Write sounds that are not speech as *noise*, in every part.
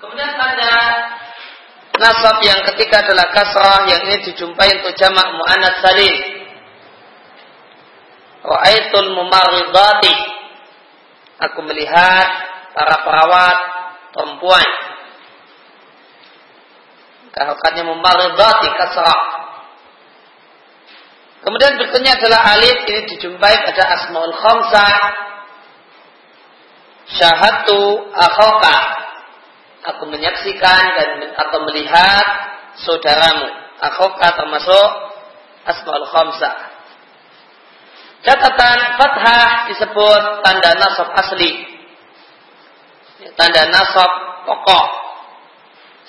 Kemudian tanda nasab yang ketiga adalah kasrah yang ini dijumpai untuk jamak mu'anats salim. Ra'aitul mumarridati. Aku melihat para perawat perempuan. Harokatnya mumarridati kasrah. Kemudian berikutnya adalah alif ini dijumpai pada asmaul khamsah. Syahatu akhoka aku menyaksikan dan atau melihat saudaramu. Akhoka termasuk asmaul khamsah. Catatan fathah disebut tanda nasab asli. Tanda nasab pokok.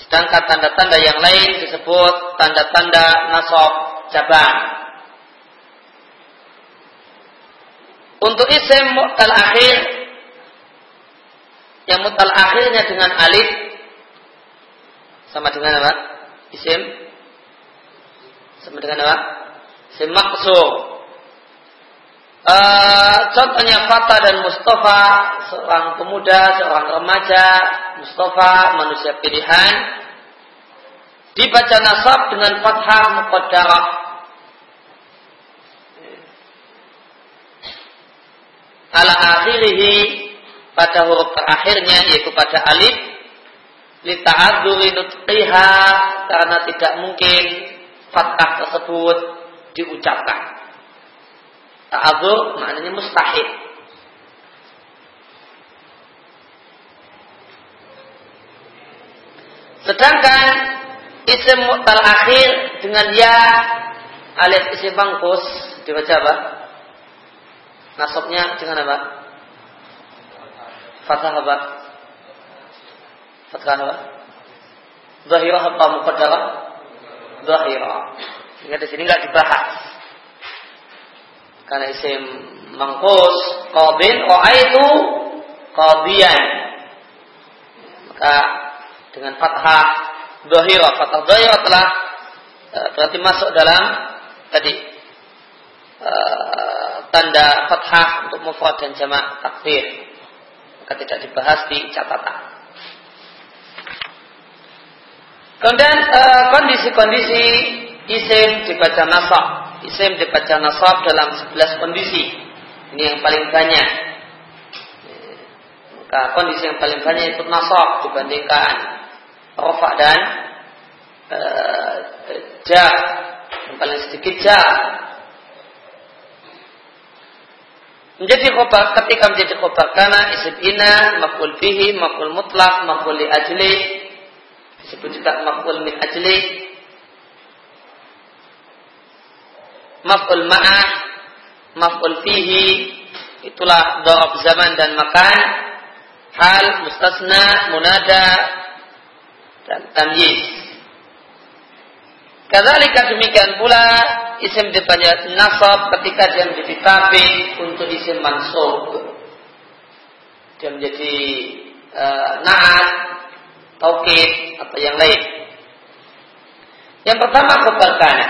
Sedangkan tanda-tanda yang lain disebut tanda-tanda nasab cabang. Untuk isim mu'tal akhir yang mutal akhirnya dengan alif sama dengan apa? Isim sama dengan apa? Isim maksud. Uh, contohnya Fata dan Mustafa, seorang pemuda, seorang remaja, Mustafa, manusia pilihan, dibaca nasab dengan fathah muqaddarah. Ala akhirihi pada huruf terakhirnya yaitu pada alif lita'adzuri nutqiha karena tidak mungkin fathah tersebut diucapkan. Ta'adzur maknanya mustahil. Sedangkan isim mu'tal akhir dengan ya alif isim bangkus dibaca apa? Nasabnya dengan apa? Fathah apa? Fathah apa? Zahirah apa muqaddarah? Zahirah. Sehingga di sini nggak dibahas. Karena isim mangkus qadin itu qadiyan. Maka dengan fathah zahirah, fathah zahirah telah eh, berarti masuk dalam tadi uh, tanda fathah untuk mufrad dan jamak takbir maka tidak dibahas di catatan. Kemudian eh, kondisi-kondisi isim dibaca nasab. Isim dibaca nasab dalam 11 kondisi. Ini yang paling banyak. Maka kondisi yang paling banyak itu nasab dibandingkan rofa dan uh, jar. Yang paling sedikit jar. Menjadi khobar ketika menjadi khobar karena isim ina makul bihi makul mutlak makul li ajli. Disebut juga makul min ajli. Makul ma'ah makul fihi itulah dorob zaman dan makan. Hal mustasna munada dan tamyiz. Kadzalika demikian pula isim depannya nasab ketika dia menjadi tabi untuk isim mansub. Dia menjadi uh, naat, taukid atau yang lain. Yang pertama khobar kana.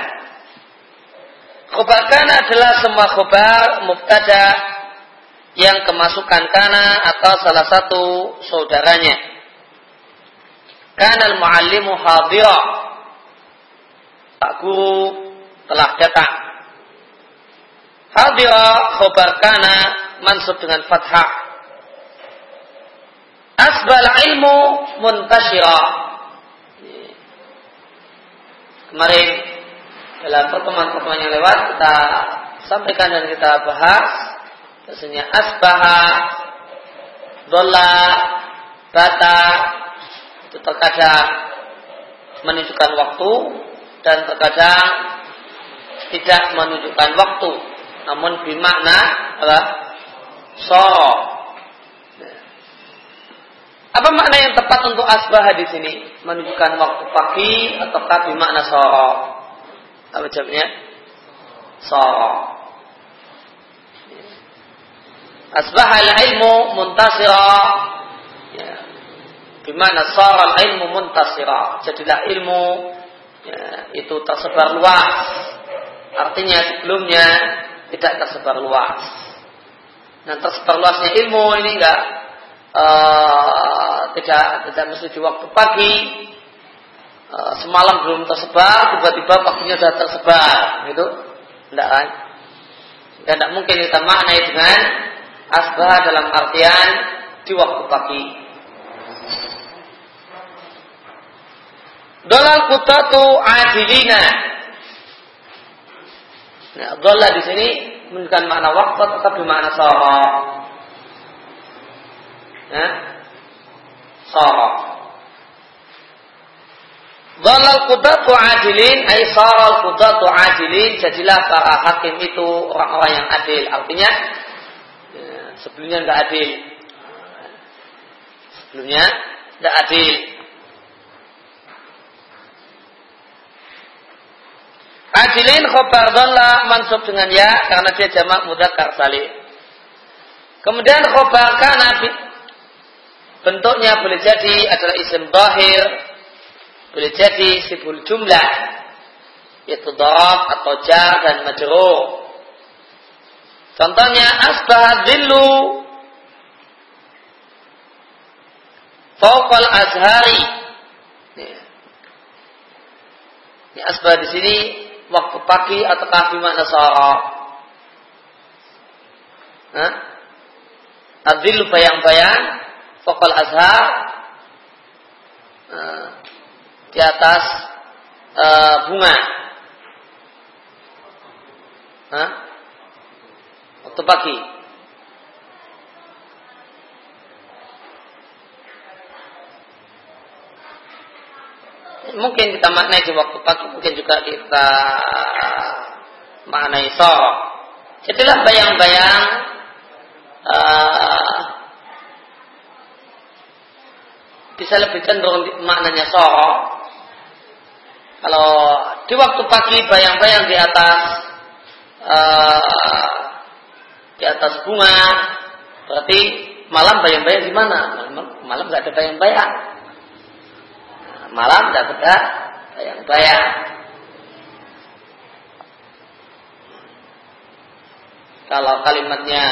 Khobar kana adalah semua khobar mubtada yang kemasukan kana atau salah satu saudaranya. Kana al-muallimu hadira Pak guru telah datang. Hadira khobar kana mansub dengan fathah. Asbal ilmu muntashira. Kemarin dalam pertemuan-pertemuan yang lewat kita sampaikan dan kita bahas bahasanya asbaha dola bata itu terkadang menunjukkan waktu dan terkadang tidak menunjukkan waktu. Namun bermakna apa? soro. Apa makna yang tepat untuk asbah di sini? Menunjukkan waktu pagi ataukah bermakna soro? Apa jawabnya? Soro. Asbah al ilmu muntasira. Ya. Bimana sara ilmu muntasira. Jadilah ilmu ya, itu tersebar luas. Artinya sebelumnya tidak tersebar luas. Nah tersebar luasnya ilmu ini enggak uh, tidak tidak mesti di waktu pagi. Uh, semalam belum tersebar, tiba-tiba paginya sudah tersebar, gitu. Tidak kan? Dan tidak mungkin kita maknai dengan asbah dalam artian di waktu pagi. Dolal kutatu adilina. Nah, dola di sini menunjukkan makna waktu tetapi makna sorok. Nah, sorok. Dolal kudatu adilin, ay saral kudatu adilin, jadilah para hakim itu orang-orang yang adil. Artinya, ya, sebelumnya nggak adil. Sebelumnya nggak adil. Adilin khobar dolla mansub dengan ya karena dia jamak mudakar salih. Kemudian khobar kana bentuknya boleh jadi adalah isim bahir, boleh jadi sibul jumlah, yaitu darab atau jar dan majrur. Contohnya asbah dillu fawqal azhari. Ini asbah di sini waktu pagi atau kafir makna sara. Hah? Adil bayang-bayang Fokal azhar uh, di atas uh, bunga. Hah? Waktu pagi. Mungkin kita maknai di waktu pagi, mungkin juga kita maknai sore. Jadilah bayang-bayang uh, bisa lebih cenderung maknanya sore. Kalau di waktu pagi bayang-bayang di atas uh, di atas bunga, berarti malam bayang-bayang di mana? Malam, malam nggak ada bayang-bayang malam tidak ada yang bayang. Kalau kalimatnya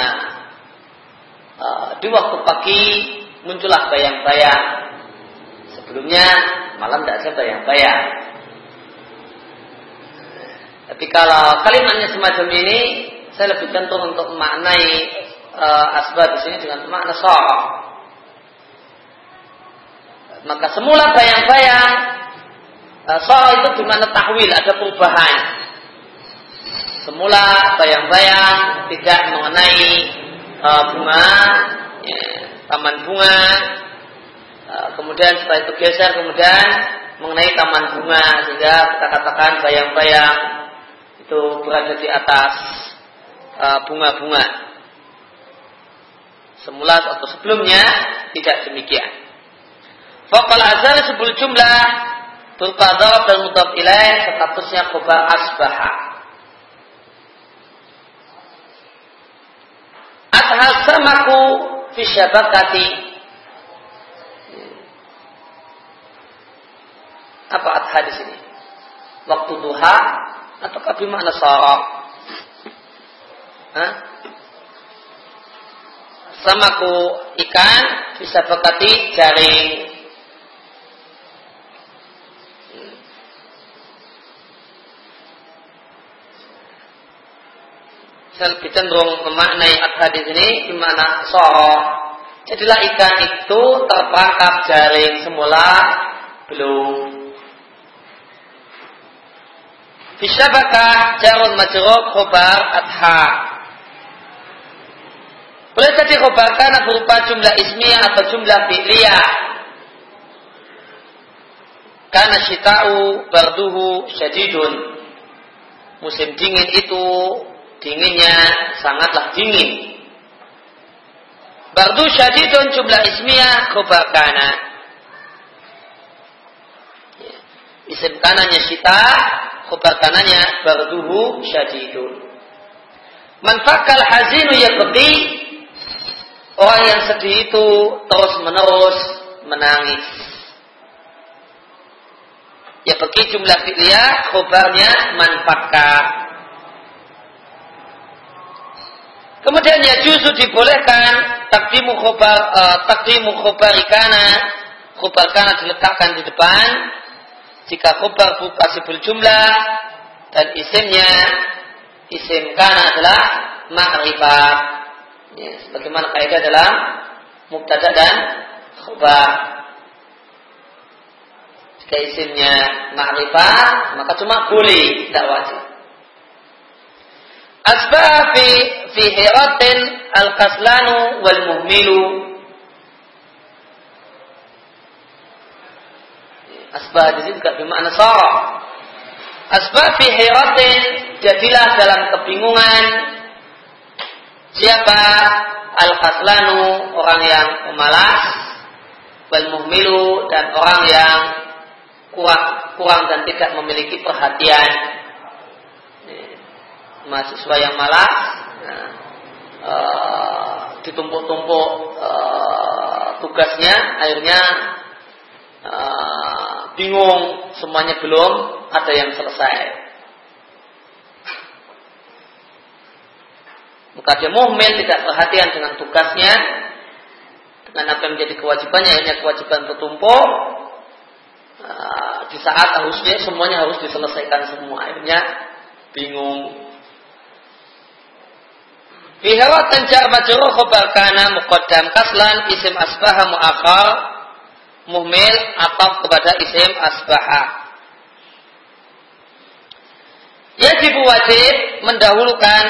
uh, di waktu pagi muncullah bayang-bayang. Sebelumnya malam tidak ada bayang-bayang. Tapi kalau kalimatnya semacam ini, saya lebih cenderung untuk memaknai uh, asbab di sini dengan makna sorok. Maka semula bayang-bayang uh, soal itu di mana tahwil ada perubahan. Semula bayang-bayang tidak mengenai uh, bunga, ya, taman bunga. Uh, kemudian setelah itu geser kemudian mengenai taman bunga sehingga kita katakan bayang-bayang itu berada di atas bunga-bunga. Uh, Semula atau sebelumnya tidak demikian. Fakal azal sebul jumlah berupa darab dan mudab ilaih statusnya khobar asbaha. Ashal samaku fi syabakati. Apa adha di sini? Waktu duha atau kabi makna sorok? Samaku ikan bisa bekati jaring saya lebih cenderung memaknai hadis ini di mana soroh. Jadilah ikan itu terperangkap jaring semula belum. Fisyabakah jarun majruk khobar adha. Boleh jadi khobar karena berupa jumlah ismiyah atau jumlah fi'liyah. Karena syita'u barduhu syadidun. Musim dingin itu dinginnya sangatlah dingin. Bardu syadidun jumlah ismiyah khobar. Isim kanannya syita, khobar kanannya barduhu syadidun. Manfakal hazinu yakti orang yang sedih itu terus menerus menangis. Ya pergi jumlah fi'liyah khobarnya manfakah Kemudian ya justru dibolehkan takdimu khobar uh, takdimu khobar ikana. Khobar kana diletakkan di depan. Jika khobar kasih berjumlah dan isimnya isim kana adalah ma'rifat ya, sebagaimana kaidah dalam mubtada dan khobar. Jika isimnya ma'rifat maka cuma boleh tidak wajib asbah fi fi hiratin al-kaslanu wal muhmilu Asbah di sini juga bermakna sara. Asbah fi hiratin jadilah dalam kebingungan siapa al-kaslanu orang yang pemalas wal muhmilu dan orang yang kurang kurang dan tidak memiliki perhatian mahasiswa yang malas nah, uh, ditumpuk-tumpuk uh, tugasnya akhirnya uh, bingung semuanya belum ada yang selesai. Maka dia muhmil tidak perhatian dengan tugasnya dengan apa yang menjadi kewajibannya hanya kewajiban tertumpuk di saat harusnya semuanya harus diselesaikan semua akhirnya bingung Bihawat tenjar majruh khobar kana muqaddam kaslan isim asbaha mu'akhar muhmil atau kepada isim asbaha. Yajib wajib mendahulukan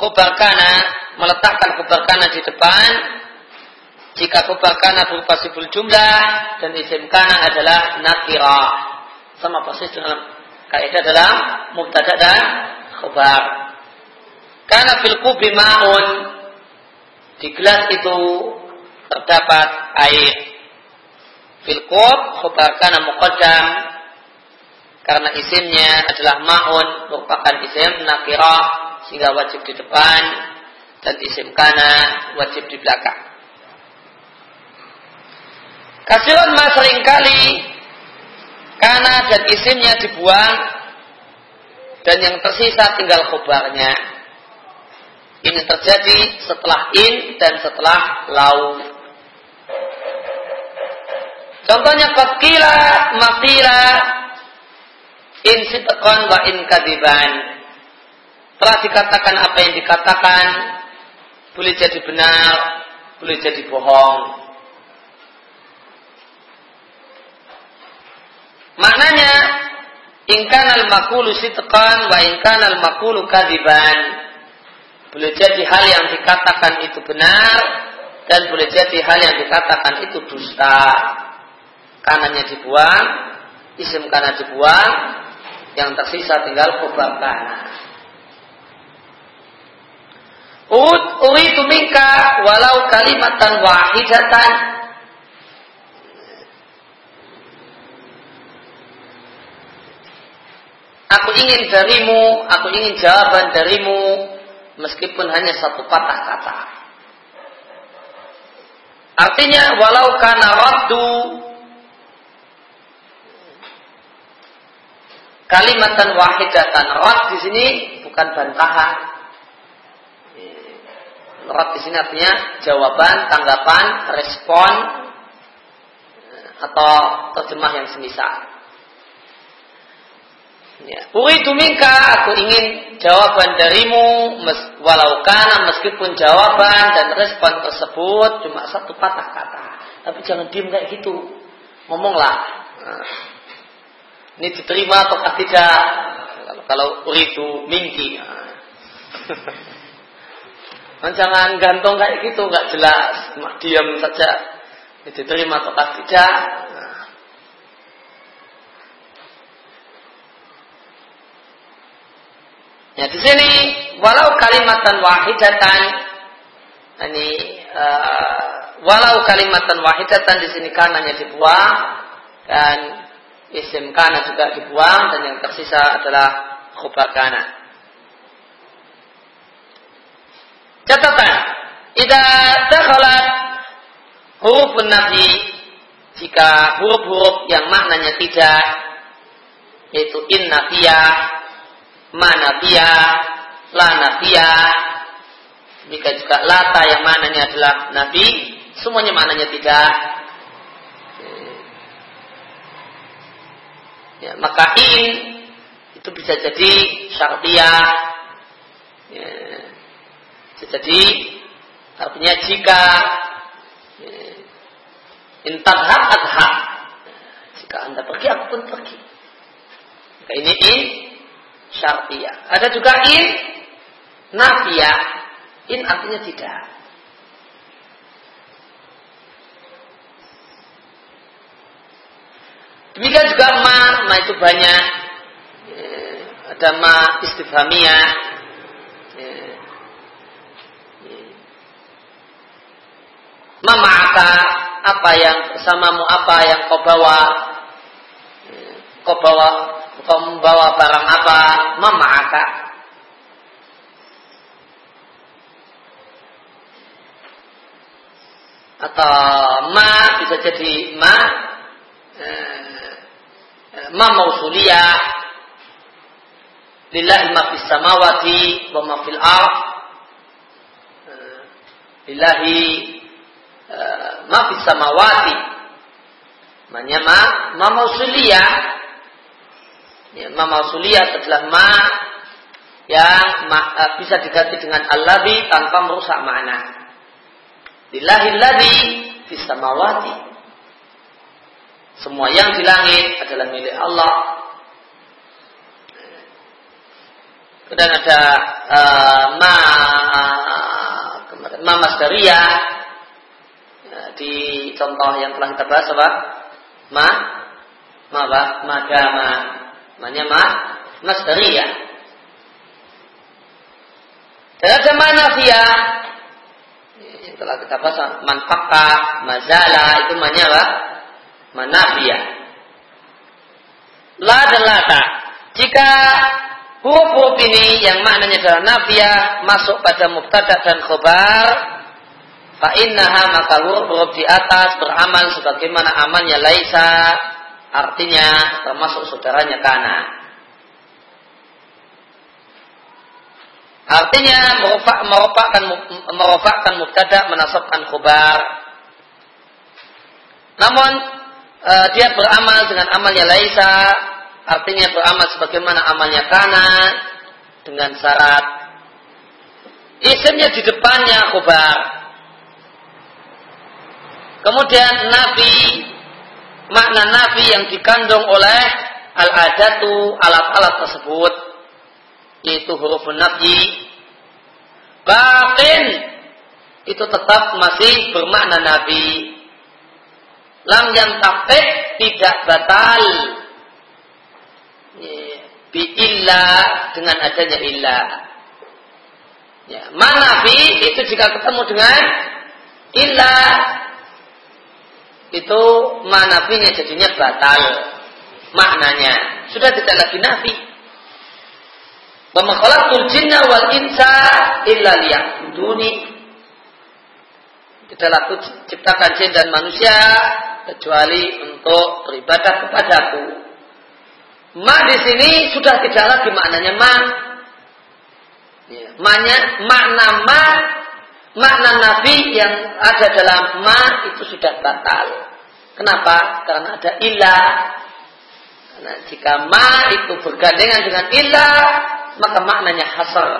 khobar kana, meletakkan khobar kana di depan jika khobar kana berupa siful jumlah dan isim kana adalah nakira. Sama persis dalam kaidah dalam mubtada dan khobar. Karena fil kubi ma'un di gelas itu terdapat air. Filkub khobar kana karena isimnya adalah ma'un merupakan isim nakirah sehingga wajib di depan dan isim kana wajib di belakang. Kasiran ma sering kali kana dan isimnya dibuang dan yang tersisa tinggal khobarnya. Ini terjadi setelah in dan setelah lau. Contohnya fakila makila in sitakon wa in kadiban. Telah dikatakan apa yang dikatakan boleh jadi benar, boleh jadi bohong. Maknanya ingkan al makulu sitqan wa ingkan al makulu kadiban. Boleh jadi hal yang dikatakan itu benar dan boleh jadi hal yang dikatakan itu dusta. Kanannya dibuang, isim kanan dibuang, yang tersisa tinggal khobar kanan. Ud uritu minka walau kalimatan wahidatan. Aku ingin darimu, aku ingin jawaban darimu meskipun hanya satu patah kata. Artinya walau karena raddu kalimatan wahidatan. Rad di sini bukan bantahan. Rad di sini artinya jawaban, tanggapan, respon atau terjemah yang semisal. Ya. Uridu minka, aku ingin jawaban darimu, mes, walau kana meskipun jawaban dan respon tersebut cuma satu patah kata. Tapi jangan diem kayak gitu. Ngomonglah. Nah. Ini diterima atau tidak? Kalau, kalau itu mingki. *laughs* Nah, jangan gantung kayak gitu, nggak jelas. Cuma diam saja. Ini diterima atau tidak? Ya di sini walau kalimatan wahidatan ini uh, walau kalimatan wahidatan di sini kanannya dibuang dan isim kana juga dibuang dan yang tersisa adalah khobar kana. Catatan, jika dakhalat huruf nafi jika huruf-huruf yang maknanya tidak yaitu in nafiyah, ma nafiyah, la nafiyah, jika juga lata yang maknanya adalah nabi, semuanya maknanya tidak Ya, maka in itu bisa jadi syartiyah. Ya, bisa jadi artinya jika ya, intadhab adhab. Jika anda pergi, aku pun pergi. Maka ini in syartiyah. Ada juga in nafiyah. In artinya tidak. Demikian juga ma, ma itu banyak. Ya, ada ma istifhamiyah. Ya, ya. Ma ma'aka, apa yang bersamamu, apa yang kau bawa. Kau bawa, kau membawa barang apa, ma ma'aka. Atau ma bisa jadi ma ma mausuliyah lillahi ma fis samawati wa ma fil ard. Lillahi ma fis samawati. Manya ma ma mausuliyah ya, ma mausuliyah adalah ma yang ma, uh, bisa diganti dengan allahi tanpa merusak makna. Lillahi alladhi fis samawati semua yang di langit adalah milik Allah. Kemudian ada uh, ma ma masdaria ya, di contoh yang telah kita bahas apa? Ma ma apa? Madama. Namanya ma masdaria. Dan ada manafia yang telah kita bahas manfakat, mazala itu namanya apa? manafiyah. La dan lata. Jika huruf-huruf ini yang maknanya adalah nafiyah masuk pada mubtada dan khobar, fa innaha maka huruf-huruf di atas beramal sebagaimana amalnya laisa, artinya termasuk saudaranya kana. Artinya merofakkan merofakkan mubtada menasabkan khobar. Namun uh, dia beramal dengan amalnya laisa, artinya beramal sebagaimana amalnya kana dengan syarat isimnya di depannya khobar. Kemudian nabi makna nabi yang dikandung oleh al-adatu alat-alat tersebut yaitu huruf nabi batin itu tetap masih bermakna nabi lam yang taktik tidak batal. Bi illa dengan adanya illa. Ya, mana bi itu jika ketemu dengan illa itu manafinya jadinya batal maknanya sudah tidak lagi nafi wa jinna wal insa illa liya'buduni kita laku ciptakan jin dan manusia kecuali untuk beribadah kepadaku. Ma di sini sudah tidak lagi maknanya ma. Ya, makna, makna ma, makna nabi yang ada dalam ma itu sudah batal. Kenapa? Karena ada ilah. Karena jika ma itu bergandengan dengan ilah, maka maknanya hasar.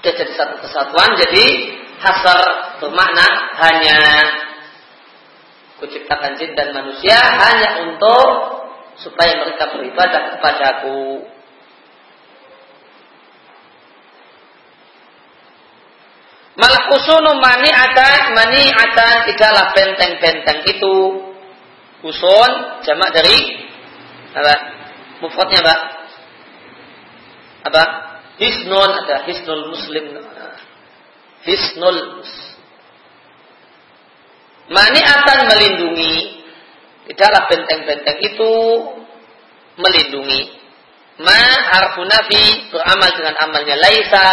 Dia jadi satu kesatuan, jadi hasar bermakna hanya kuciptakan jin dan manusia hanya untuk supaya mereka beribadah kepadaku. Malakusunu mani ada mani ada tidaklah benteng-benteng itu usun jamak dari apa? Mufradnya apa? Apa? Hisnun ada hisnul muslim. Hisnul Mani akan melindungi. Tidaklah benteng-benteng itu melindungi. Ma harfu nafi beramal dengan amalnya laisa.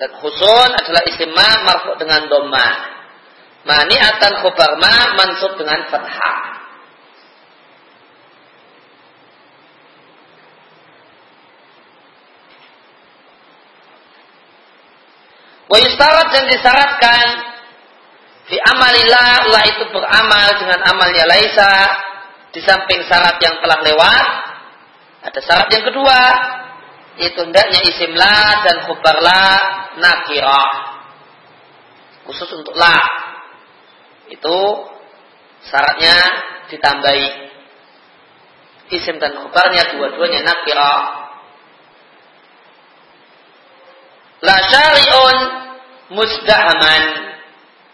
Dan khusun adalah isim ma marfu dengan doma. Mani khobar ma mansub dengan fathah. Wa yustarat dan disyaratkan fi amalillah Allah itu beramal dengan amalnya laisa di samping syarat yang telah lewat ada syarat yang kedua itu hendaknya isim la dan khubar la nakirah khusus untuk la. Itu syaratnya ditambahi. Isim dan khubarnya dua-duanya nakirah la syari'un musdahaman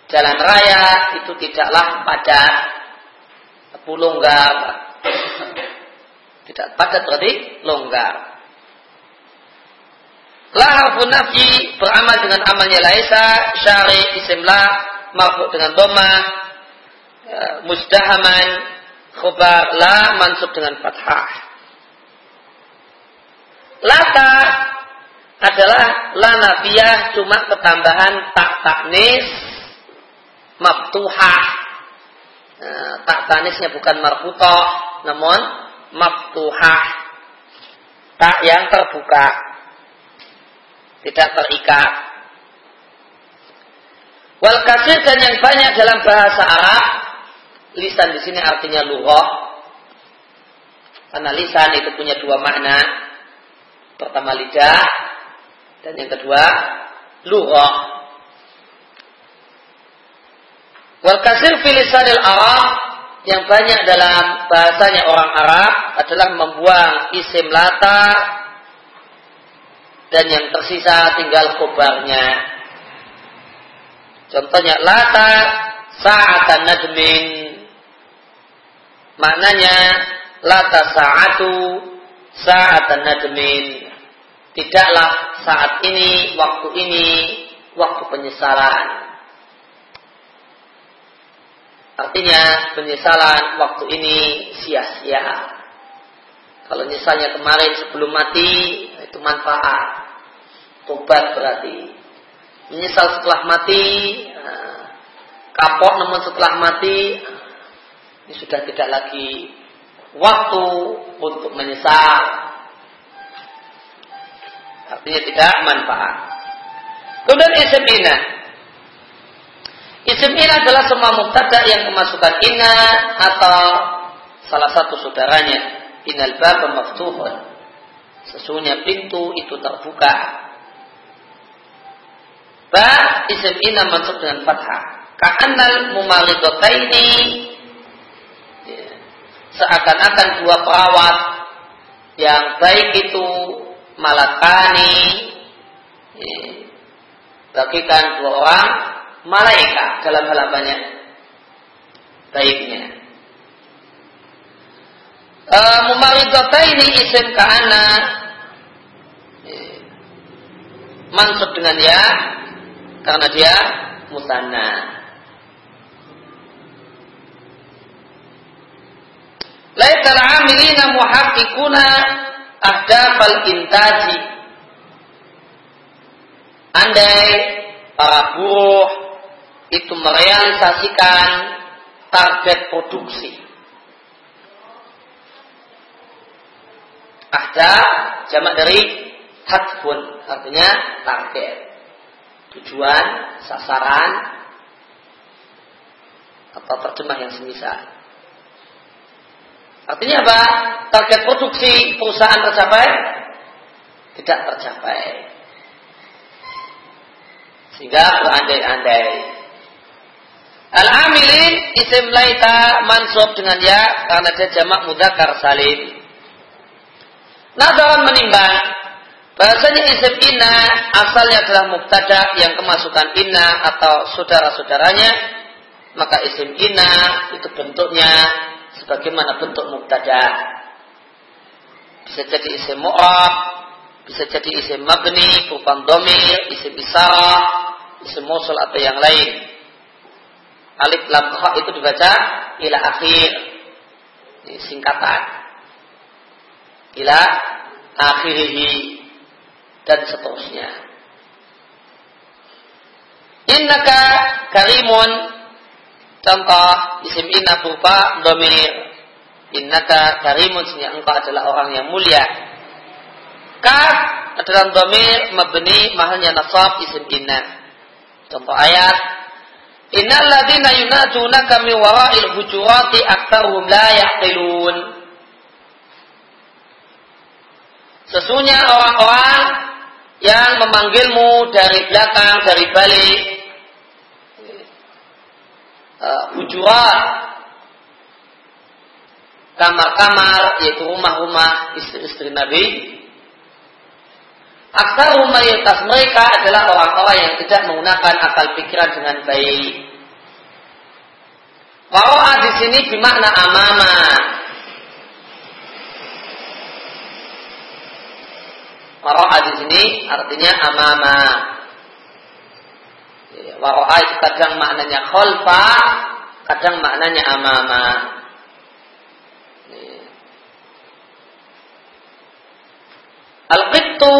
jalan raya itu tidaklah padat. Longgar tidak padat berarti longgar la harfun nafi beramal dengan amalnya laisa syari isim la marfu dengan doma e, musdahaman khobar la mansub dengan fathah lata adalah la nafiyah cuma ketambahan tak taknis maftuhah. Nah, tak tanisnya bukan marfutoh, namun maftuhah. Tak yang terbuka. Tidak terikat. Wal kasir dan yang banyak dalam bahasa Arab, lisan di sini artinya lughah. Karena lisan itu punya dua makna. Pertama lidah, dan yang kedua, lughah. Wal kasir filisanil Arab yang banyak dalam bahasanya orang Arab adalah membuang isim lata dan yang tersisa tinggal kobarnya. Contohnya lata sa'atan najmin. Maknanya lata sa'atu sa'atan najmin Tidaklah saat ini, waktu ini, waktu penyesalan. Artinya penyesalan waktu ini sia-sia. Kalau misalnya kemarin sebelum mati itu manfaat. Tobat berarti. Menyesal setelah mati, eh, kapok namun setelah mati, ini sudah tidak lagi waktu untuk menyesal Artinya tidak manfaat. Kemudian isim ina. Isim ina adalah semua mubtada yang kemasukan ina atau salah satu saudaranya. Inal bab maftuhun. Sesungguhnya pintu itu terbuka. Ba isim ina masuk dengan fathah. Ka'annal mumalidotaini ya, seakan-akan dua perawat yang baik itu malakani bagikan dua orang malaikat dalam hal apanya baiknya e, mumaridata ini isim kana mansub dengan ya karena dia musanna Laisal amilina muhaqqiquna ahdafal intaji. Andai para buruh itu merealisasikan target produksi. Ahda jamak dari hadfun artinya target. Tujuan, sasaran atau terjemah yang semisal. Artinya apa? Target produksi perusahaan tercapai? Tidak tercapai. Sehingga berandai-andai. Al-amilin isim laita mansub dengan ya karena dia jamak mudakar salim. Nadaran menimbang bahasanya isim inna asalnya adalah mubtada yang kemasukan inna atau saudara-saudaranya maka isim inna itu bentuknya sebagaimana bentuk mubtada. Bisa jadi isim mu'rab, bisa jadi isim mabni, berupa domir, isim isarah, isim musul atau yang lain. Alif lam kha itu dibaca ila akhir. Singkatan. Ila akhirihi dan seterusnya. Innaka karimun Contoh isim inna berupa domir. Innaka karimun sehingga engkau adalah orang yang mulia. Kaf adalah domir mabni mahalnya nasab isim inna. Contoh ayat Innal ladzina yunadunaka min wara'il hujurati aktsaruhum la yaqilun. Sesungguhnya orang-orang yang memanggilmu dari belakang, dari balik, hujurat, kamar-kamar, yaitu rumah-rumah istri-istri Nabi, Aksar mayoritas mereka adalah orang-orang yang tidak menggunakan akal pikiran dengan baik. Waro'a di sini bermakna amama. Waro'a di sini artinya amama. Waro'a itu kadang maknanya kholfa, kadang maknanya amama. Al-qittu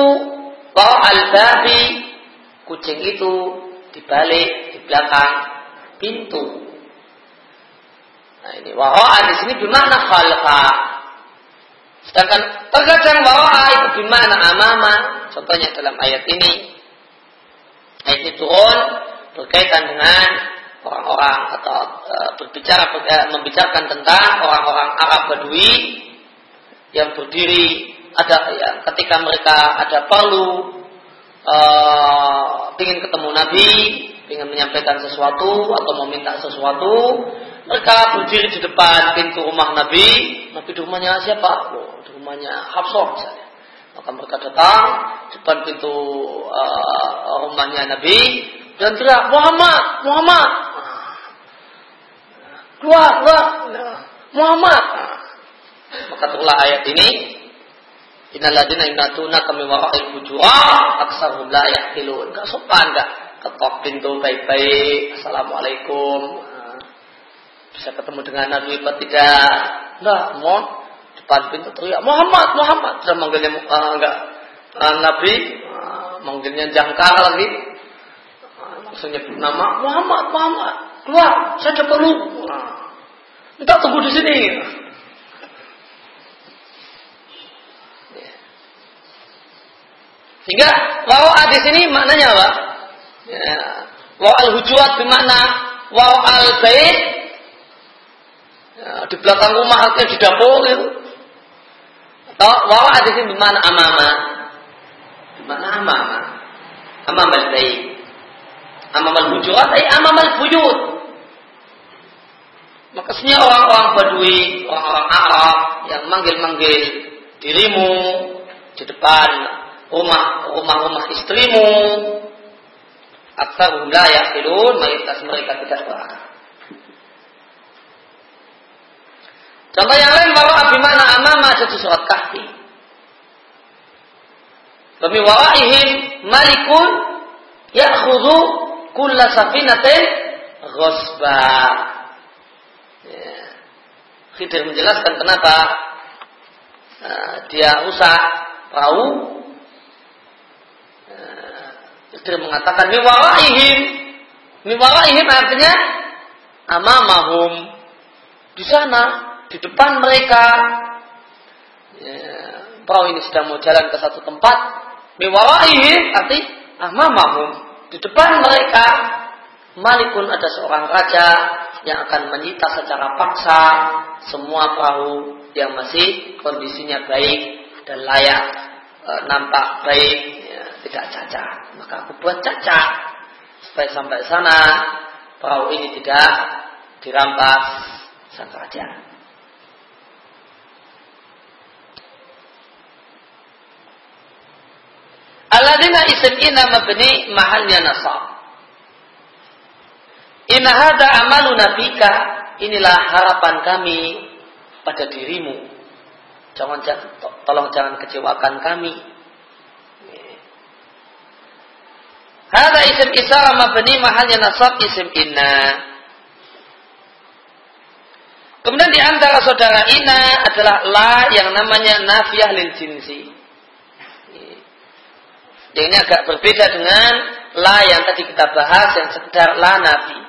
Wa al-babi kucing itu dibalik di belakang pintu. Nah ini waro'a di sini gimana khalqa. Sedangkan terkadang waro'a itu gimana amama. Contohnya dalam ayat ini. Ayat ini turun berkaitan dengan orang-orang atau e, berbicara e, membicarakan tentang orang-orang Arab Badui yang berdiri ada ya, ketika mereka ada perlu uh, ingin ketemu Nabi, ingin menyampaikan sesuatu atau meminta sesuatu, mereka berdiri di depan pintu rumah Nabi. Nabi di rumahnya siapa? Rumahnya Hafsah misalnya. Maka mereka datang depan pintu uh, rumahnya Nabi dan teriak Muhammad, Muhammad, keluar, keluar, Muhammad. Maka turunlah ayat ini Innaladina inatuna kami wara'il hujurah aksarum la yahilun. Enggak sopan enggak ketok pintu baik-baik. Assalamualaikum. Bisa ketemu dengan Nabi apa tidak? Enggak, mohon depan pintu teriak Muhammad, Muhammad. Sudah manggilnya uh, enggak uh, Nabi, uh, manggilnya jangkar lagi. Uh, nama Muhammad, Muhammad. Keluar, saya ada perlu. Uh, kita tunggu di sini. Sehingga wawa di sini maknanya apa? Ya. Wawa al hujuat bermakna wawa al bait ya, di belakang rumah atau di dapur itu. Atau wawa di sini bermakna amama. Bermakna amama. Amama al bait. Amama al hujuat, ay amama al buyut. Maka sebenarnya orang-orang Badui, orang-orang Arab yang manggil-manggil dirimu di depan rumah rumah-rumah istrimu aksar la yaqilun mayoritas mereka tidak berakal. Contoh yang lain bahwa abi makna amama satu surat kahfi. Demi waraihim malikun ya'khudhu kulla safinatin ghasba. Ya. Khidir menjelaskan kenapa uh, dia rusak perahu Istri mengatakan miwaraihim. Miwaraihim artinya amamahum. Di sana, di depan mereka. Ya, perahu ini sedang mau jalan ke satu tempat. Miwaraihim arti amamahum. Di depan mereka. Malikun ada seorang raja yang akan menyita secara paksa semua perahu yang masih kondisinya baik dan layak e, nampak baik tidak cacat. Maka aku buat cacat supaya sampai sana perahu ini tidak dirampas sang raja. Aladina isim ina mabni mahalnya nasab. Inna hada amalu nabika. Inilah harapan kami pada dirimu. Jangan, tolong jangan kecewakan kami Hada isim isara mabni mahalnya nasab isim inna. Kemudian di antara saudara inna adalah la yang namanya nafiyah lil jinsi. Ini agak berbeda dengan la yang tadi kita bahas yang sekedar la nafi.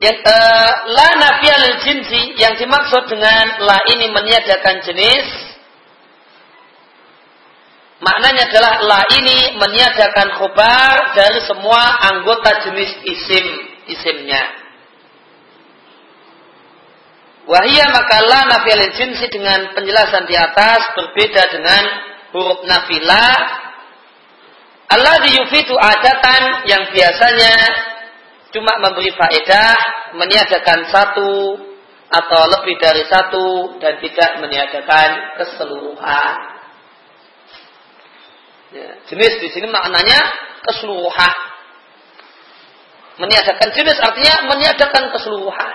Yang uh, la nafiyah lil jinsi yang dimaksud dengan la ini meniadakan jenis Maknanya adalah la ini meniadakan khobar dari semua anggota jenis isim isimnya. Wahia maka la nafil jinsi dengan penjelasan di atas berbeda dengan huruf nafila Allah yufitu adatan yang biasanya cuma memberi faedah meniadakan satu atau lebih dari satu dan tidak meniadakan keseluruhan. Ya, jenis di sini maknanya keseluruhan. Meniadakan jenis artinya meniadakan keseluruhan.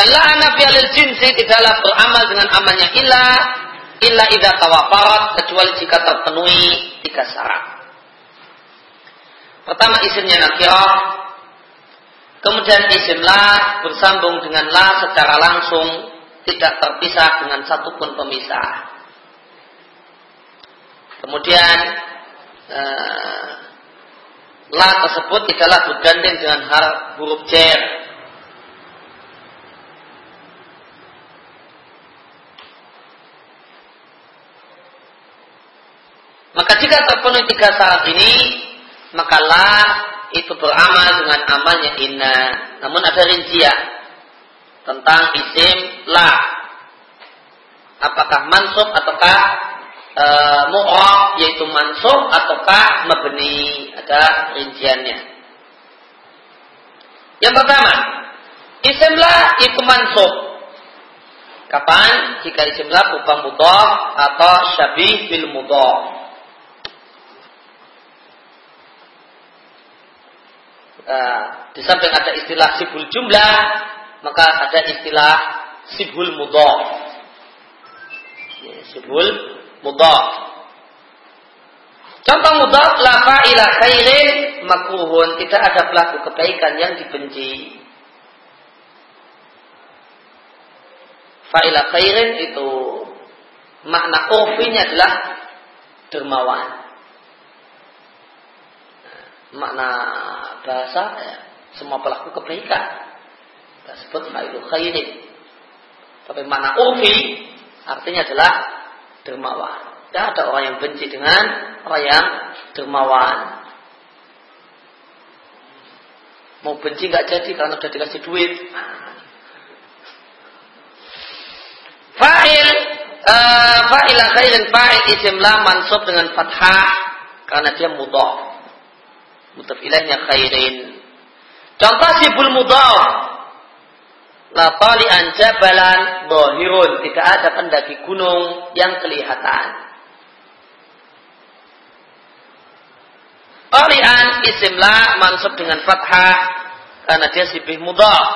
Dan la'ana fi'alil jinsi tidaklah beramal dengan amalnya illa illa idza tawafarat kecuali jika terpenuhi tiga syarat. Pertama isimnya nakirah, kemudian isim la bersambung dengan la secara langsung tidak terpisah dengan satupun pemisah. Kemudian uh, la tersebut tidaklah bergandeng dengan huruf jer Maka jika terpenuhi tiga syarat ini, maka la itu beramal dengan amalnya inna. Namun ada rincian tentang isim la. Apakah mansub ataukah e, yaitu mansub ataukah mabni? Ada rinciannya. Yang pertama, isim la itu mansub. Kapan? Jika isim la berupa mudhaf atau syabih bil mudhaf. Uh, di samping ada istilah sibul jumlah, maka ada istilah sibul mudhaf. Ya, sibul mudhaf. Contoh mudhaf la fa'ila khairin makruhun, tidak ada pelaku kebaikan yang dibenci. Fa'ila khairin itu makna urfinya adalah dermawan makna bahasa ya, semua pelaku kebaikan. Kita sebut fa'ilu khairin. Tapi makna urfi artinya adalah dermawan. Tidak ada orang yang benci dengan orang yang dermawan. Mau benci nggak jadi karena sudah dikasih duit. Fa'il uh, fa'il khairin fa'il isim la mansub dengan fathah karena dia mudhaf mudhaf ilaihnya khairin. Contoh sibul mudhaf. La tali'an jabalan dohirun. Tidak ada pendaki gunung yang kelihatan. Tali'an isim la mansub dengan fathah karena dia sibih mudhaf.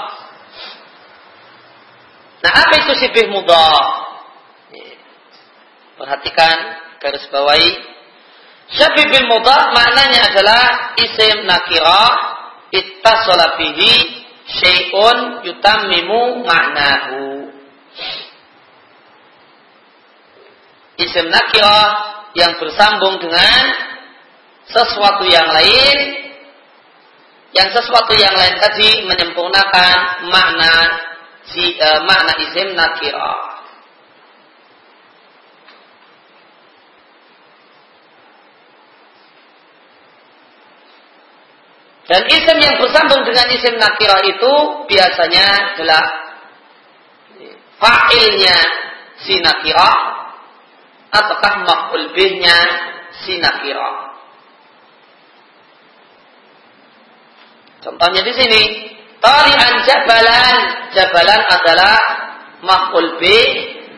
Nah, apa itu sibih mudhaf? Perhatikan garis bawahi Syafi bil mudhaf maknanya adalah isim nakirah ittasala bihi syai'un yutammimu ma'nahu. Isim nakirah yang bersambung dengan sesuatu yang lain yang sesuatu yang lain tadi menyempurnakan makna si, uh, makna isim nakirah. Dan isim yang bersambung dengan isim nakirah itu biasanya adalah fa'ilnya si nakirah ataukah maf'ul bihnya si nakirah. Contohnya di sini, talian jabalan. Jabalan adalah maf'ul bih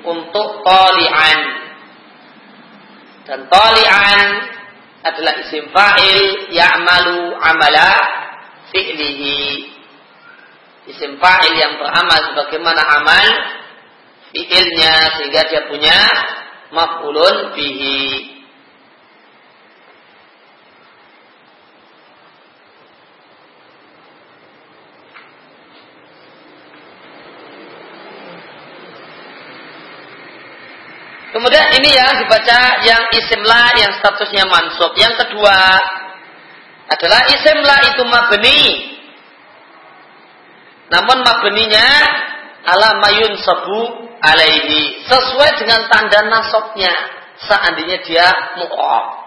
untuk talian. Dan talian adalah isim fa'il ya'malu amala fi'lihi. Isim fa'il yang beramal sebagaimana amal fi'ilnya sehingga dia punya maf'ulun bihi. Kemudian ini yang dibaca yang isim la yang statusnya mansub. Yang kedua, adalah isim la itu mabni. Namun mabninya ala mayun sabu alaihi sesuai dengan tanda nasabnya seandainya dia muqab.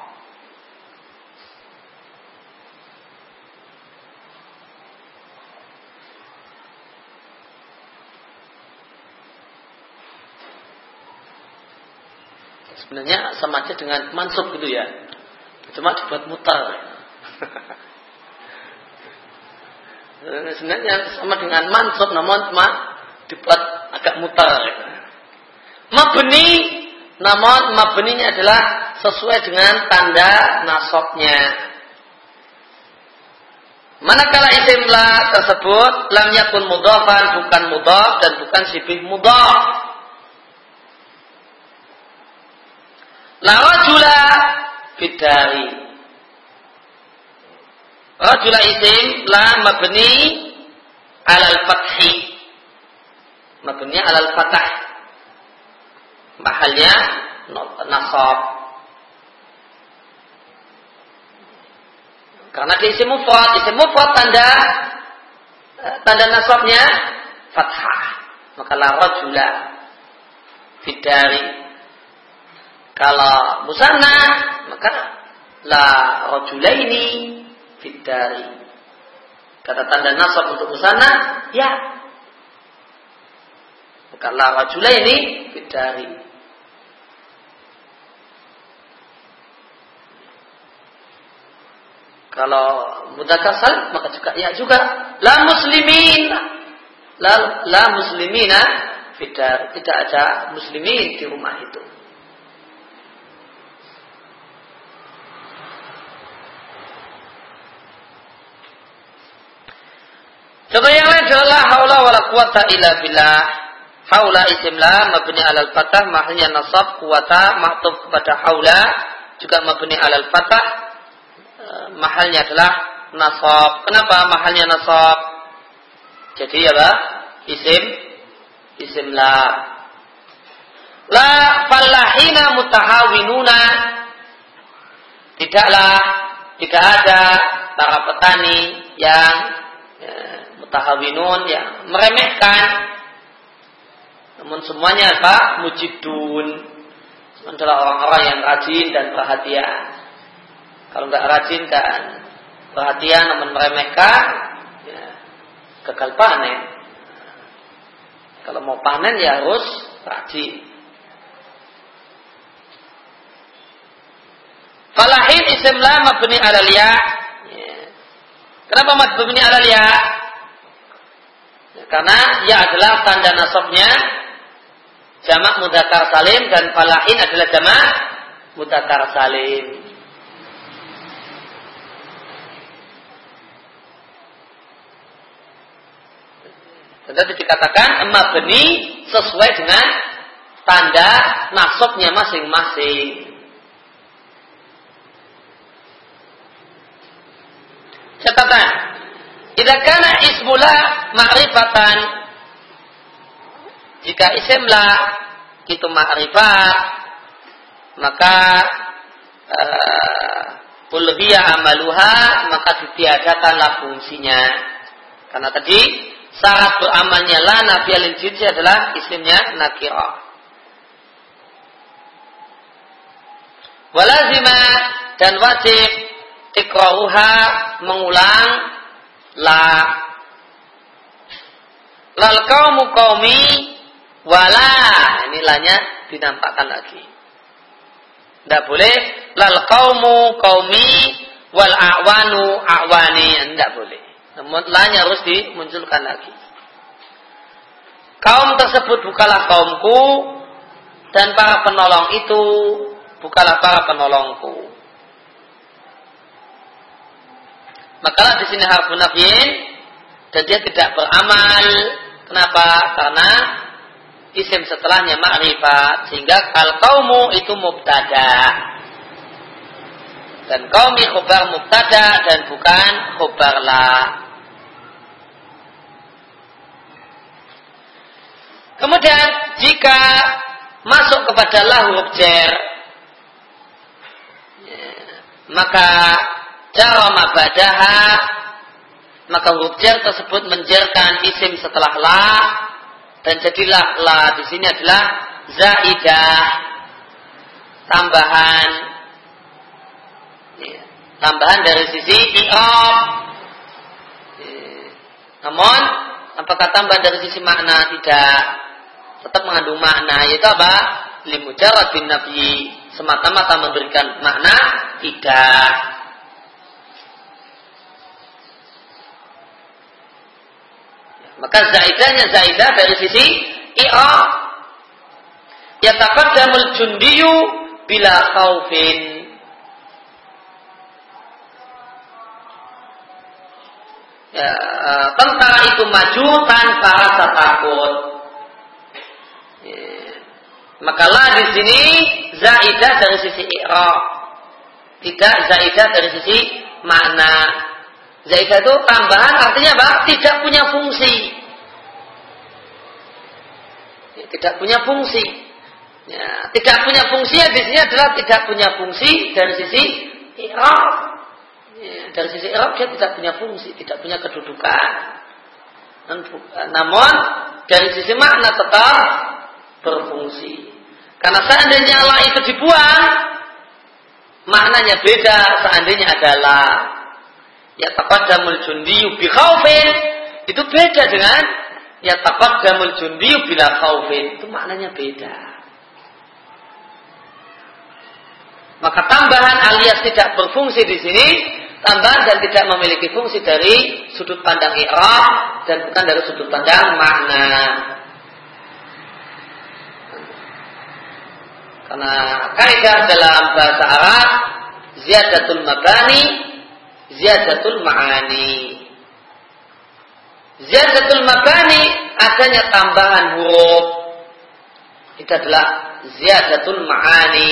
Sebenarnya sama aja dengan mansub gitu ya. Cuma dibuat mutar. Sebenarnya sama dengan mansub namun cuma dibuat agak mutar. Mabni namun mabninya adalah sesuai dengan tanda nasabnya. Manakala isim la tersebut lam yakun mudhafan bukan mudhaf dan bukan sibih mudhaf La rajula fidari. Rajula isim la mabni alal fathi. Mabni alal fathah. Mahalnya nasab. Karena di isim mufrad, isim mufrad tanda tanda nasabnya fathah. Maka la rajula fidari kalau musanna maka la rajulaini fitari. Kata tanda nasab untuk musanna ya. Maka la rajulaini fitari. Kalau mudzakkar salim maka juga ya juga la muslimin la la muslimina fidar tidak ada muslimin di rumah itu. Contoh yang lain adalah haula wala quwata illa billah. Haula isim la mabni alal fatah mahalnya nasab kuwata maktub kepada haula juga mabni alal fatah eh, mahalnya adalah nasab. Kenapa mahalnya nasab? Jadi apa? Isim isim la. La fallahina mutahawinuna tidaklah tidak ada para petani yang mutahawinun ya meremehkan. Namun semuanya apa mujidun adalah orang-orang yang rajin dan perhatian. Kalau nggak rajin dan perhatian namun meremehkan ya, gagal panen. Kalau mau panen ya harus rajin. Falahin isim la mabni alal ya. Kenapa mabni alal ya? Karena ya adalah tanda nasabnya jamak mudakar salim dan falahin adalah jamak mudakar salim. Tadi dikatakan emak beni sesuai dengan tanda nasabnya masing-masing. Catatan Jika kana ismula ma'rifatan. Jika isimla itu ma'rifat maka uh, amaluha maka ditiadakanlah fungsinya. Karena tadi syarat beramalnya la nabi jinsi adalah isimnya nakirah walazima dan wajib tikrauha mengulang la. Lal kaumu kaumi wala ini lanya dinampakkan lagi. Tidak boleh. Lal kaumu kaumi wal a'wanu a'wani. Tidak boleh. Namun lanya harus dimunculkan lagi. Kaum tersebut bukalah kaumku dan para penolong itu bukalah para penolongku Maka di sini harus nafyin dan dia tidak beramal. Kenapa? Karena isim setelahnya ma'rifat sehingga al kaumu itu mubtada dan kaumi khobar mubtada dan bukan khobar la. Kemudian jika masuk kepada lahu jer, ya, maka jarama badaha. Maka huruf jar tersebut menjerkan isim setelah la. Dan jadilah la di sini adalah zaidah. Tambahan. Ya, tambahan dari sisi i'rab. Ya, namun apakah tambahan dari sisi makna? Tidak. Tetap mengandung makna yaitu apa? Limujarad bin nabi semata-mata memberikan makna tidak Maka zaidahnya zaidah dari sisi i'rab. Yataqaddamul jundiyu bila khaufin. Ya, tentara itu maju tanpa rasa takut. Ya. Maka lah di sini zaidah dari sisi i'rab. Tidak zaidah dari sisi makna. Zaidah itu tambahan artinya apa? Tidak punya fungsi. Ya, tidak punya fungsi. Ya, tidak punya fungsi di sini adalah tidak punya fungsi dari sisi i'rab. Ya, dari sisi i'rab dia tidak punya fungsi, tidak punya kedudukan. Namun dari sisi makna tetap berfungsi. Karena seandainya Allah itu dibuang, maknanya beda seandainya adalah ya taqaddamul jundiyu bi khaufin itu beda dengan ya taqaddamul jundiyu bila khaufin itu maknanya beda. Maka tambahan alias tidak berfungsi di sini tambahan dan tidak memiliki fungsi dari sudut pandang i'rab dan bukan dari sudut pandang makna. Karena kaidah dalam bahasa Arab ziyadatul mabani ziyadatul ma'ani. Ziyadatul makani adanya tambahan huruf. Itu adalah ziyadatul ma'ani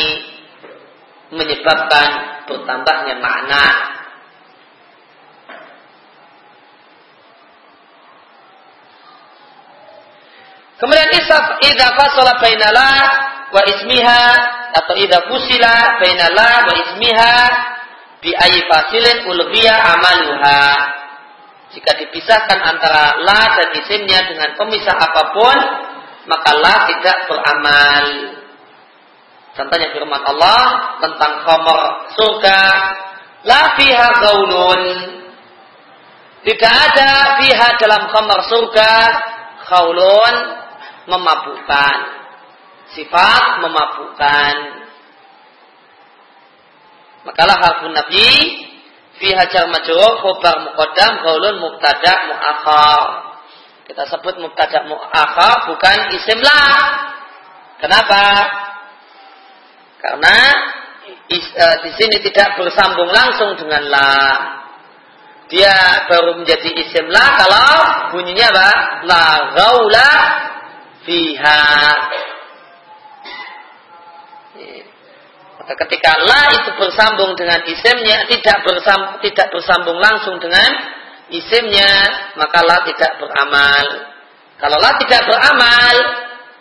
menyebabkan bertambahnya makna. Kemudian isaf idza fasala bainala wa ismiha atau idza fusila bainala wa ismiha bi fasilin ulbiya amaluha. Jika dipisahkan antara la dan isimnya dengan pemisah apa pun, maka la tidak beramal. Contohnya firman Allah tentang khamar surga, la fiha gaulun. Tidak ada fiha dalam khamar surga khaulun memabukkan. Sifat memabukkan. Makalah harfun nabi fi hajar majrur khobar muqaddam qaulun mubtada muakhar. Kita sebut mubtada muakhar bukan isim lah. Kenapa? Karena is, uh, di sini tidak bersambung langsung dengan la. Dia baru menjadi isim la kalau bunyinya apa? La gaula fiha. Ketika la itu bersambung dengan isimnya tidak bersambung, tidak bersambung langsung dengan isimnya maka la tidak beramal. Kalau la tidak beramal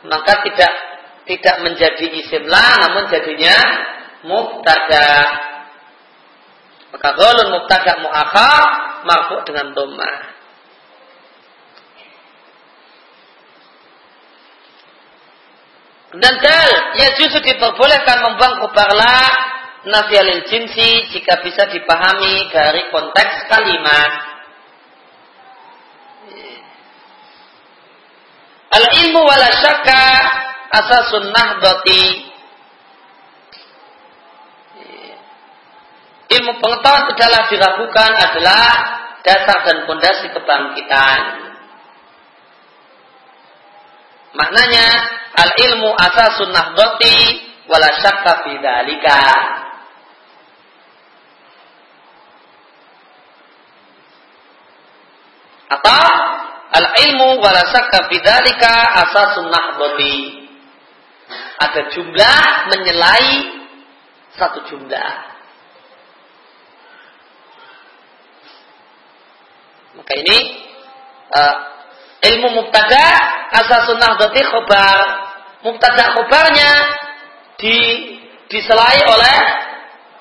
maka tidak tidak menjadi isim la namun jadinya mubtada. Maka golun mubtada muakhar marfu dengan dhammah Dan dal, ya justru diperbolehkan membuang khobar la nafialil jinsi jika bisa dipahami dari konteks kalimat. Al ilmu wala syaka asasun nahdati. Ilmu pengetahuan adalah diragukan adalah dasar dan fondasi kebangkitan. Maknanya Al ilmu asasun nahdati wala syakka fi dzalika. Atau al ilmu wala syakka fi dzalika. Ada jumlah menyelai satu jumlah. Maka ini uh, ilmu mubtada asasun nahdati khobar mubtada khobarnya di diselai oleh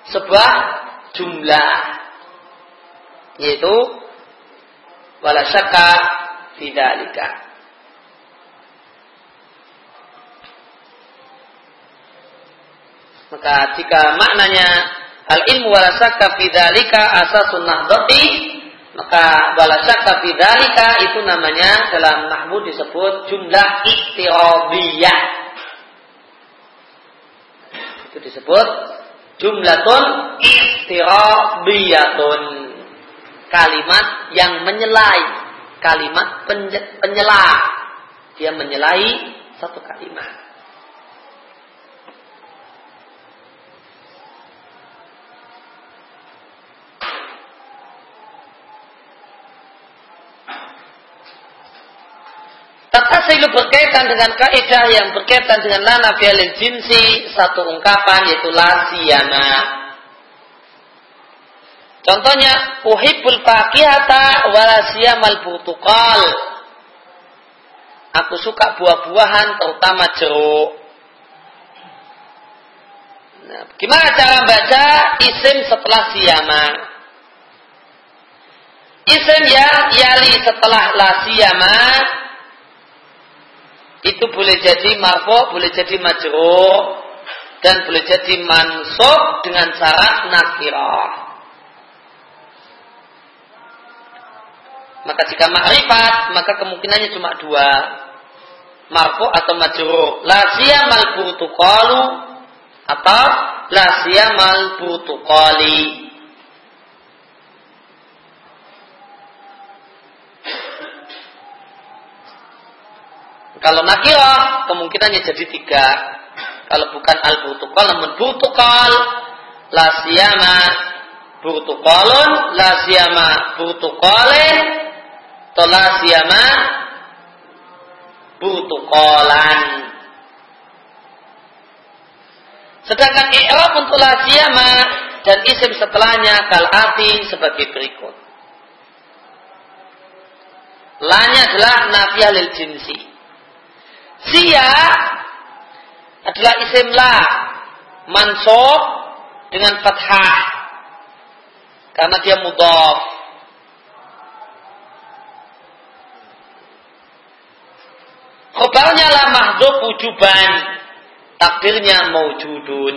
sebuah jumlah. yaitu wala syakka fidalika. Maka jika maknanya al ilmu wala syakka fidalika asasun nahdati maka wala syakka fidalika itu namanya dalam nahwu disebut jumlah iktirabiyah. Itu disebut jumlatun iktirabiyatun kalimat yang menyelai. Kalimat penyela dia menyelai satu kalimat Tatasilu berkaitan dengan kaidah yang berkaitan dengan lana fi'alil jinsi satu ungkapan yaitu la siyama. Contohnya uhibbul fakihata wala siyamal burtukal. Aku suka buah-buahan terutama jeruk. Nah, gimana cara baca isim setelah siyama? Isim yang yali setelah la siyama itu boleh jadi marfu, boleh jadi majrur dan boleh jadi mansub dengan syarat nakirah. Maka jika makrifat, maka kemungkinannya cuma dua. Marfu atau majrur. La siyamal burtuqalu atau la siyamal burtuqali. Kalau nakirah kemungkinannya jadi tiga. Kalau bukan al burtukal namun burtukal la siyama burtukalun la siyama burtukale atau la siyama. Sedangkan i'rab untuk la siyama dan isim setelahnya kal ati sebagai berikut. Lanya adalah nafiyah lil jinsi. Sia adalah isim la mansub dengan fathah karena dia mudhaf. Khobarnya la mahdhuf wujuban takdirnya maujudun.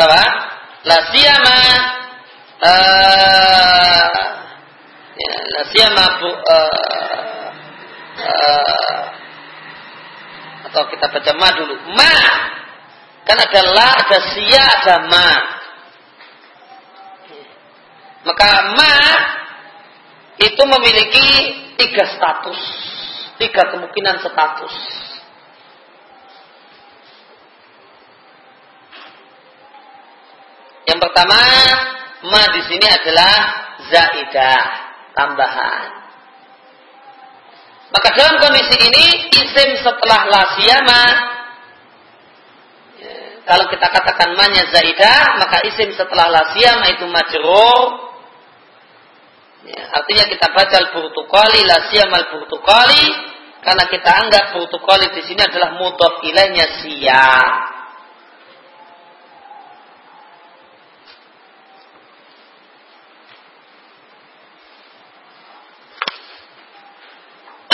Apa? La siyama uh, ya, la siyama bu, uh, uh, atau kita baca ma dulu. Ma kan ada la, ada siya, ada ma. Maka ma itu memiliki tiga status, tiga kemungkinan status. Pertama, ma di sini adalah zaidah, tambahan. Maka dalam kondisi ini isim setelah lasiyama ya, kalau kita katakan manya zaidah, maka isim setelah lasiyama itu majrur. Ya, artinya kita baca al-burtukali, lasiyama al-burtukali, karena kita anggap burtukali di sini adalah mudhof ilainya siya.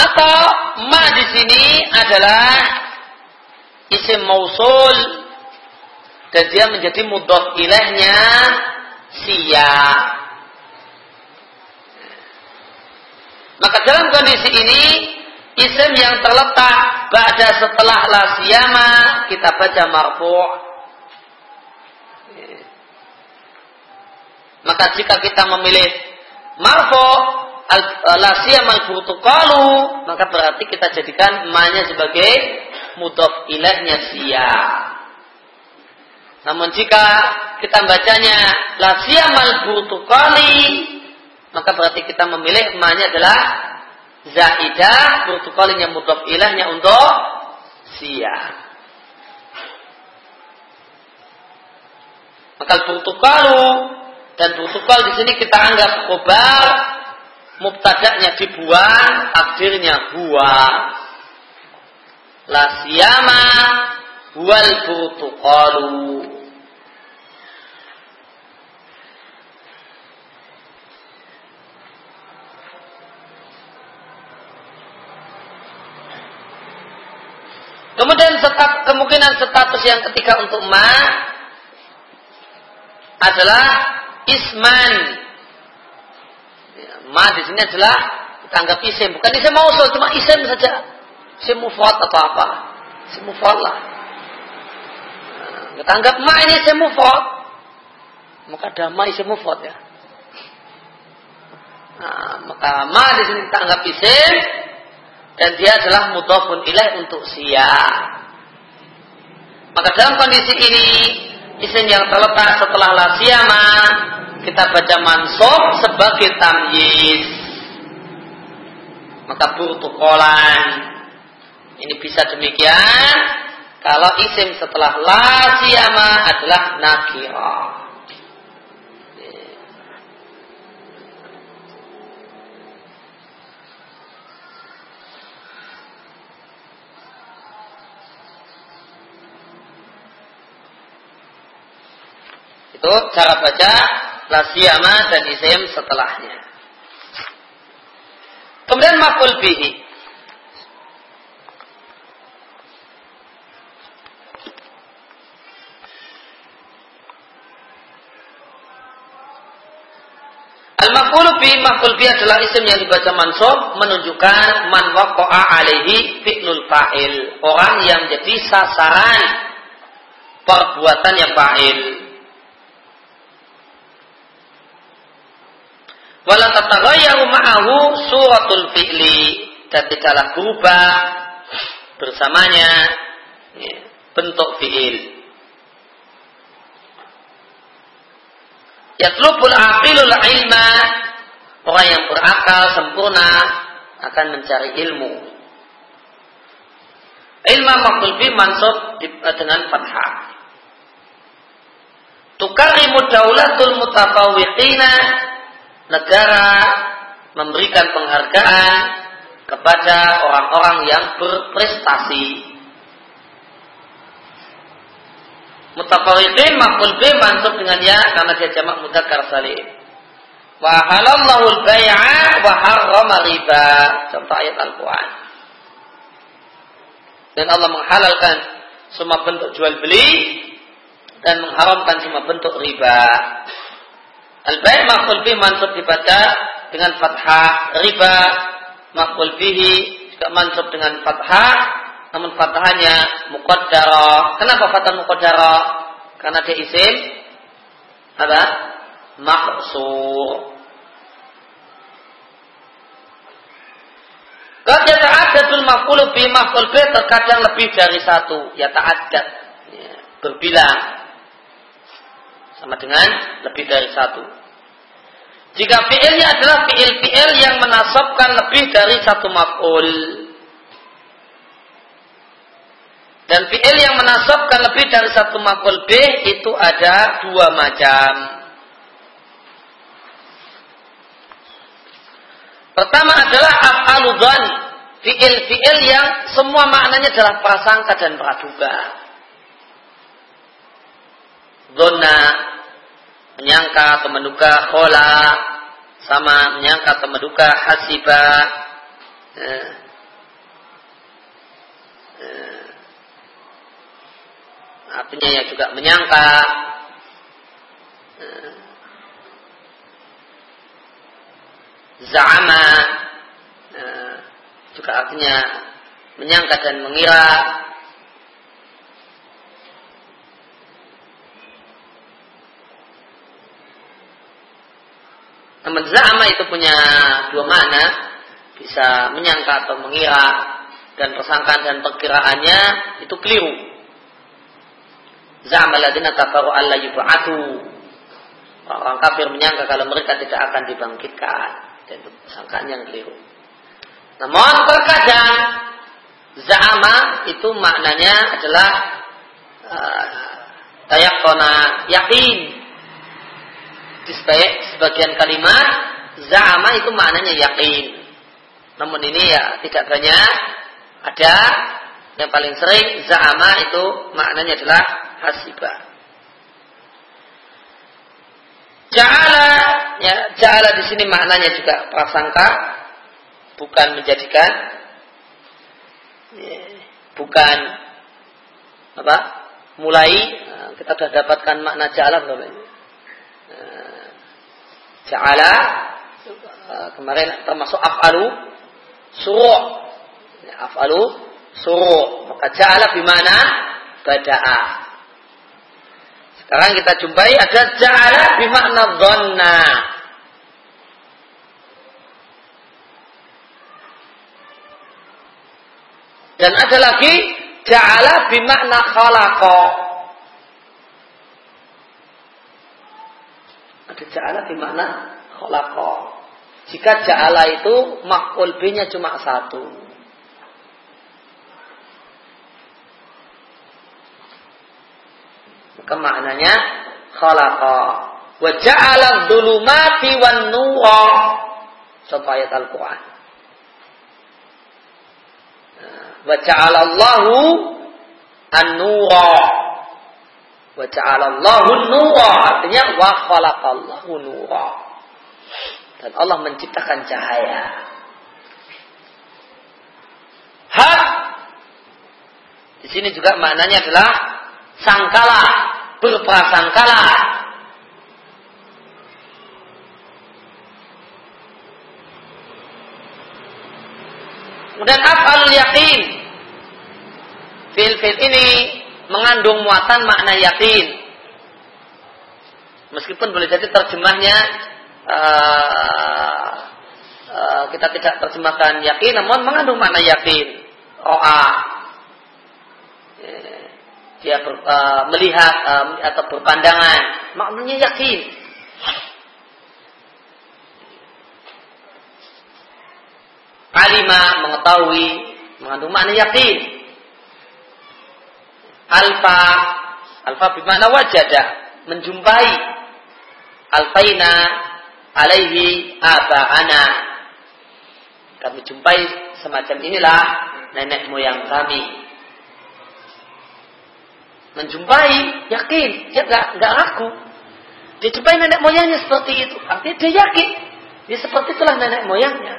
Atau ma di sini adalah isim mausul dan dia menjadi mudhof ilahnya sia. Maka dalam kondisi ini isim yang terletak pada setelah la siyama kita baca marfu'. Maka jika kita memilih marfu' Eh, lasia mal burtukalu maka berarti kita jadikan emaknya sebagai mudhof ilahnya sia. Namun jika kita bacanya lasia mal burtukali maka berarti kita memilih emaknya adalah zaidah burtukalinya mudhof ilahnya untuk sia. Maka burtukalu dan burtukal di sini kita anggap khobar mubtada'nya dibuang, takdirnya huwa. la siyama wal butuqalu Kemudian setat, kemungkinan status yang ketiga untuk ma adalah isman. Ma di sini adalah tanggap isim, bukan isim mausul, cuma isim saja. Isim mufrad atau apa? Isim mufrad lah. Nah, tanggap ma ini isim mufrad. Maka ada ma isim mufrad ya. Nah, maka ma di sini tanggap isim, dan dia adalah mudhafun ilaih untuk sia. Maka dalam kondisi ini isim yang terletak setelah la siyama kita baca mansub sebagai tamyiz. Maka burtukolan ini bisa demikian kalau isim setelah la siyama adalah nakirah. Itu cara baca lasiyama dan isim setelahnya. Kemudian makul bihi. Al-maf'ulu bi maf'ul bi adalah isim yang dibaca mansub menunjukkan man waqa'a alaihi fi'lul fa'il, orang yang jadi sasaran perbuatan yang fa'il. Wala tataghayyaru ma'ahu suratul fi'li dan tidaklah berubah bersamanya ya, bentuk fi'il. Yatlubul aqilul ilma orang yang berakal sempurna akan mencari ilmu. Ilma maqbul bi mansub dengan fathah. Tukarimu daulatul mutafawwiqina negara memberikan penghargaan kepada orang-orang yang berprestasi. Mutafariqin makul B mansub dengan ya karena dia jamak mudzakkar salim. Wa halallahu al-bai'a wa harrama riba. Contoh ayat Al-Qur'an. Dan Allah menghalalkan semua bentuk jual beli dan mengharamkan semua bentuk riba. Al-bai' maf'ul bih mansub dibaca dengan fathah riba maf'ul bihi juga mansub dengan fathah namun fathahnya muqaddara. Kenapa fathah muqaddara? Karena dia isim apa? Maksur. Qad yata'addadul maf'ul bi maf'ul bi terkadang lebih dari satu, ya ta'addad. Ya, berbilang sama dengan lebih dari satu. Jika fi'ilnya adalah fi'il-fi'il yang menasabkan lebih dari satu maf'ul. Dan fi'il yang menasabkan lebih dari satu maf'ul B itu ada dua macam. Pertama adalah af'aludhan. Fi'il-fi'il yang semua maknanya adalah prasangka dan praduga. Zona menyangka atau menduga khola sama menyangka atau menduga hasiba. Eh, eh, artinya ya juga menyangka. Eh, za'ama. Eh, juga artinya menyangka dan mengira Namun za'ama itu punya dua makna, bisa menyangka atau mengira dan persangkaan dan perkiraannya itu keliru. Za'ama ladina kafaru alla yub'atu. Orang kafir menyangka kalau mereka tidak akan dibangkitkan. Dan itu persangkaan yang keliru. Namun terkadang za'ama itu maknanya adalah uh, tayakona yakin di sebagian kalimat za'ama itu maknanya yakin. Namun ini ya tidak banyak ada yang paling sering za'ama itu maknanya adalah hasiba. Ja'ala ya ja'ala di sini maknanya juga prasangka bukan menjadikan ya, bukan apa mulai kita sudah dapatkan makna ja'ala belum ini? Ja'ala uh, kemarin termasuk af'alu suruh ya, af'alu suruh maka ja'ala bimana bada'a sekarang kita jumpai ada ja'ala bimakna dhanna. Dan ada lagi ja'ala bimakna khalaqa. Ada ja'ala bimakna khalaqa. Jika ja'ala itu makul B-nya cuma satu. Maka maknanya khalaqa wa ja'ala dzulumati wan nura. Contoh ayat Al-Qur'an. Wa ja'ala Allahu an-nura. Wa ja'ala Allahu an-nura artinya wa khalaqallahu nura. Dan Allah menciptakan cahaya. Hak di sini juga maknanya adalah sangkala berprasangkala. Kemudian afal yakin. Fil-fil ini mengandung muatan makna yakin. Meskipun boleh jadi terjemahnya uh, uh, kita tidak terjemahkan yakin, namun mengandung makna yakin. Ro'a dia ber, uh, melihat uh, atau berpandangan, maknanya yakin. Alima mengetahui mengandung makna yakin. Alfa alfa bermakna wajada menjumpai alfaina alaihi aba'ana kami jumpai semacam inilah nenek moyang kami menjumpai, yakin, dia nggak nggak ragu. Dia jumpai nenek moyangnya seperti itu, artinya dia yakin. Dia seperti itulah nenek moyangnya.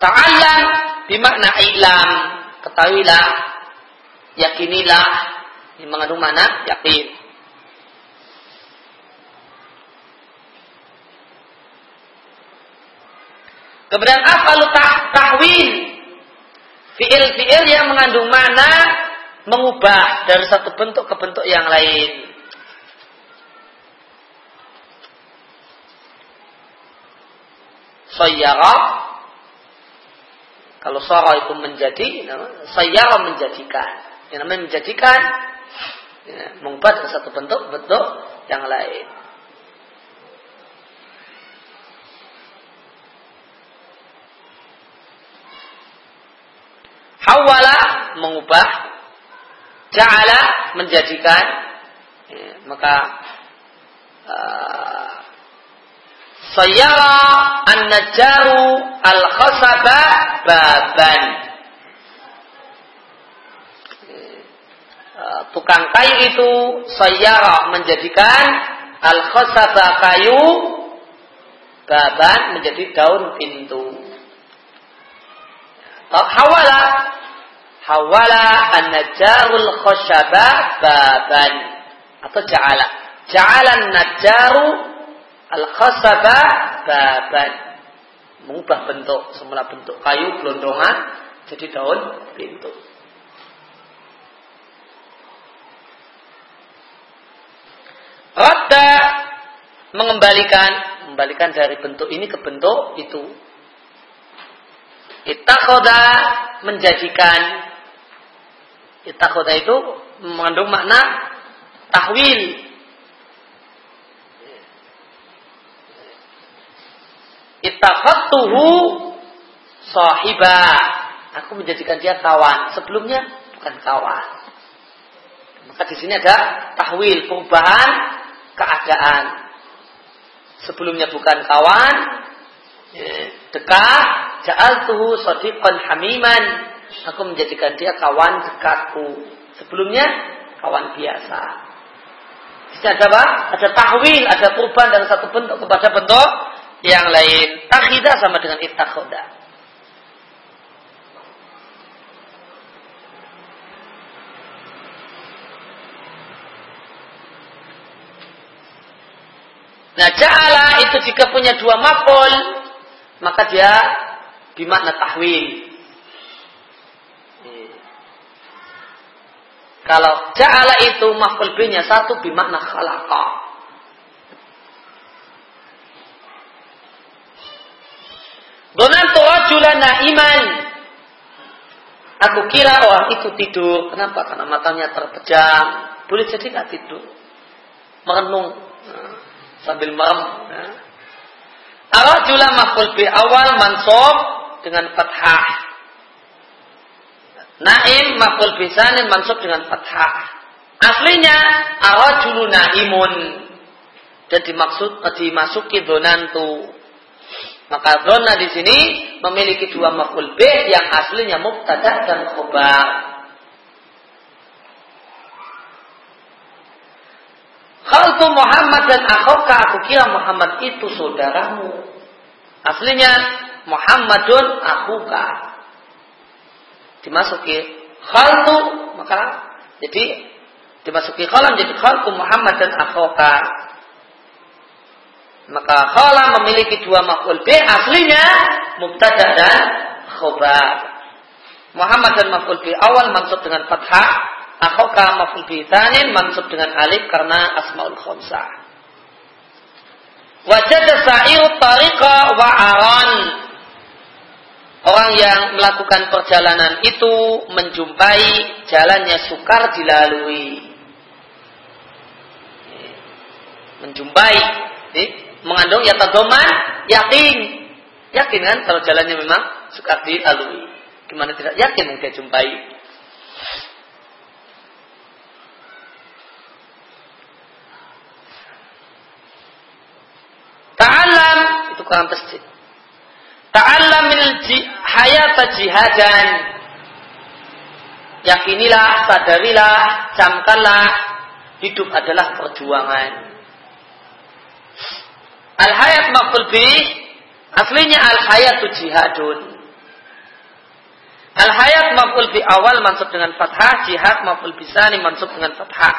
Ta'alam bimakna ilam. Ketahuilah, yakinilah. Ini mengandung mana? Yakin. Kemudian apa lu tahwil? Fiil-fiil yang mengandung mana mengubah dari satu bentuk ke bentuk yang lain. Sayyara kalau sara itu menjadi, sayyara menjadikan. Yang namanya menjadikan ya, mengubah dari satu bentuk bentuk yang lain. Hawala mengubah. Ja'ala menjadikan. Ya, maka uh, Sayyara an-najjaru al-khasaba baban uh, tukang kayu itu sayyara menjadikan al-khasaba kayu baban menjadi daun pintu Hawala hawala an-najjarul khashaba baban atau ja'ala. Ja'ala an-najjaru al-khashaba baban. Mengubah bentuk, semula bentuk kayu gelondongan jadi daun pintu. Radda mengembalikan, mengembalikan dari bentuk ini ke bentuk itu. Itakhoda menjadikan Itakhoda itu mengandung makna tahwil. Ittakhadtuhu sahibah. Aku menjadikan dia kawan. Sebelumnya bukan kawan. Maka di sini ada tahwil, perubahan keadaan. Sebelumnya bukan kawan, dekat, ja'altuhu sadiqan hamiman aku menjadikan dia kawan dekatku. Sebelumnya kawan biasa. Jadi ada apa? Ada tahwil, ada perubahan dari satu bentuk kepada bentuk yang lain. Takhidah sama dengan itakhoda. Nah, ja'ala itu jika punya dua maf'ul, maka dia bimakna tahwil. Kalau ja'ala itu maf'ul B-nya satu bimakna khalaqa. Donantu rajulana iman. Aku kira orang itu tidur. Kenapa? Karena matanya terpejam. Boleh jadi nggak tidur. Merenung. Nah sambil merem. Ya. Arajula maf'ul bi awal mansub dengan fathah. Naim maf'ul bi sanin mansub dengan fathah. Aslinya arajulu naimun dan dimaksud dimasuki donantu. Maka dona di sini memiliki dua maf'ul b yang aslinya mubtada dan khobar. Khaltu Muhammad dan akhoka, aku kira Muhammad itu saudaramu. Aslinya Muhammadun akhuka. Dimasuki khaltu, maka jadi dimasuki khalam jadi khaltu Muhammad dan akhoka. Maka khalam memiliki dua makhluk B aslinya mubtada dan khobar. Muhammad dan makhluk B awal maksud dengan fathah Akhoka maful bitanin mansub dengan alif karena asmaul khamsah. Wajah sa'ir tariqa wa aran. Orang yang melakukan perjalanan itu menjumpai jalannya sukar dilalui. Menjumpai, mengandung ya tadoman, yakin. Yakin kan kalau jalannya memang sukar dilalui. Gimana tidak yakin dia jumpai Ta'alam Quran masjid. Ta'allamil hayat jihadan. Yakinilah, sadarilah, camkanlah hidup adalah perjuangan. Al hayat maful bi aslinya al hayatu jihadun. Al hayat maful bi awal mansub dengan fathah, jihad maful bisani mansub dengan fathah.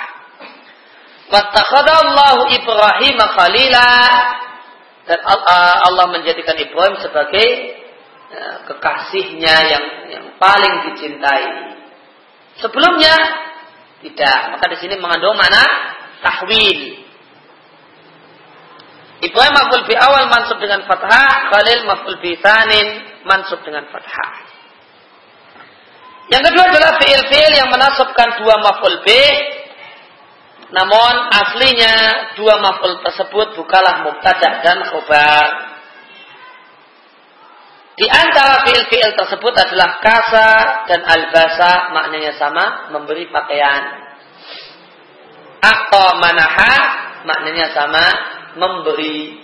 Wattakhadallahu Ibrahim khalilah dan Allah menjadikan Ibrahim sebagai ya, kekasihnya yang yang paling dicintai. Sebelumnya tidak, maka di sini mengandung mana tahwil. Ibrahim maful bi awal mansub dengan fathah, Khalil maful bi tanin mansub dengan fathah. Yang kedua adalah fiil-fiil yang menasabkan dua maful b namun aslinya dua maf'ul tersebut bukalah mubtada dan khobar. Di antara fiil-fiil tersebut adalah kasa dan albasa maknanya sama memberi pakaian. Akto manaha maknanya sama memberi.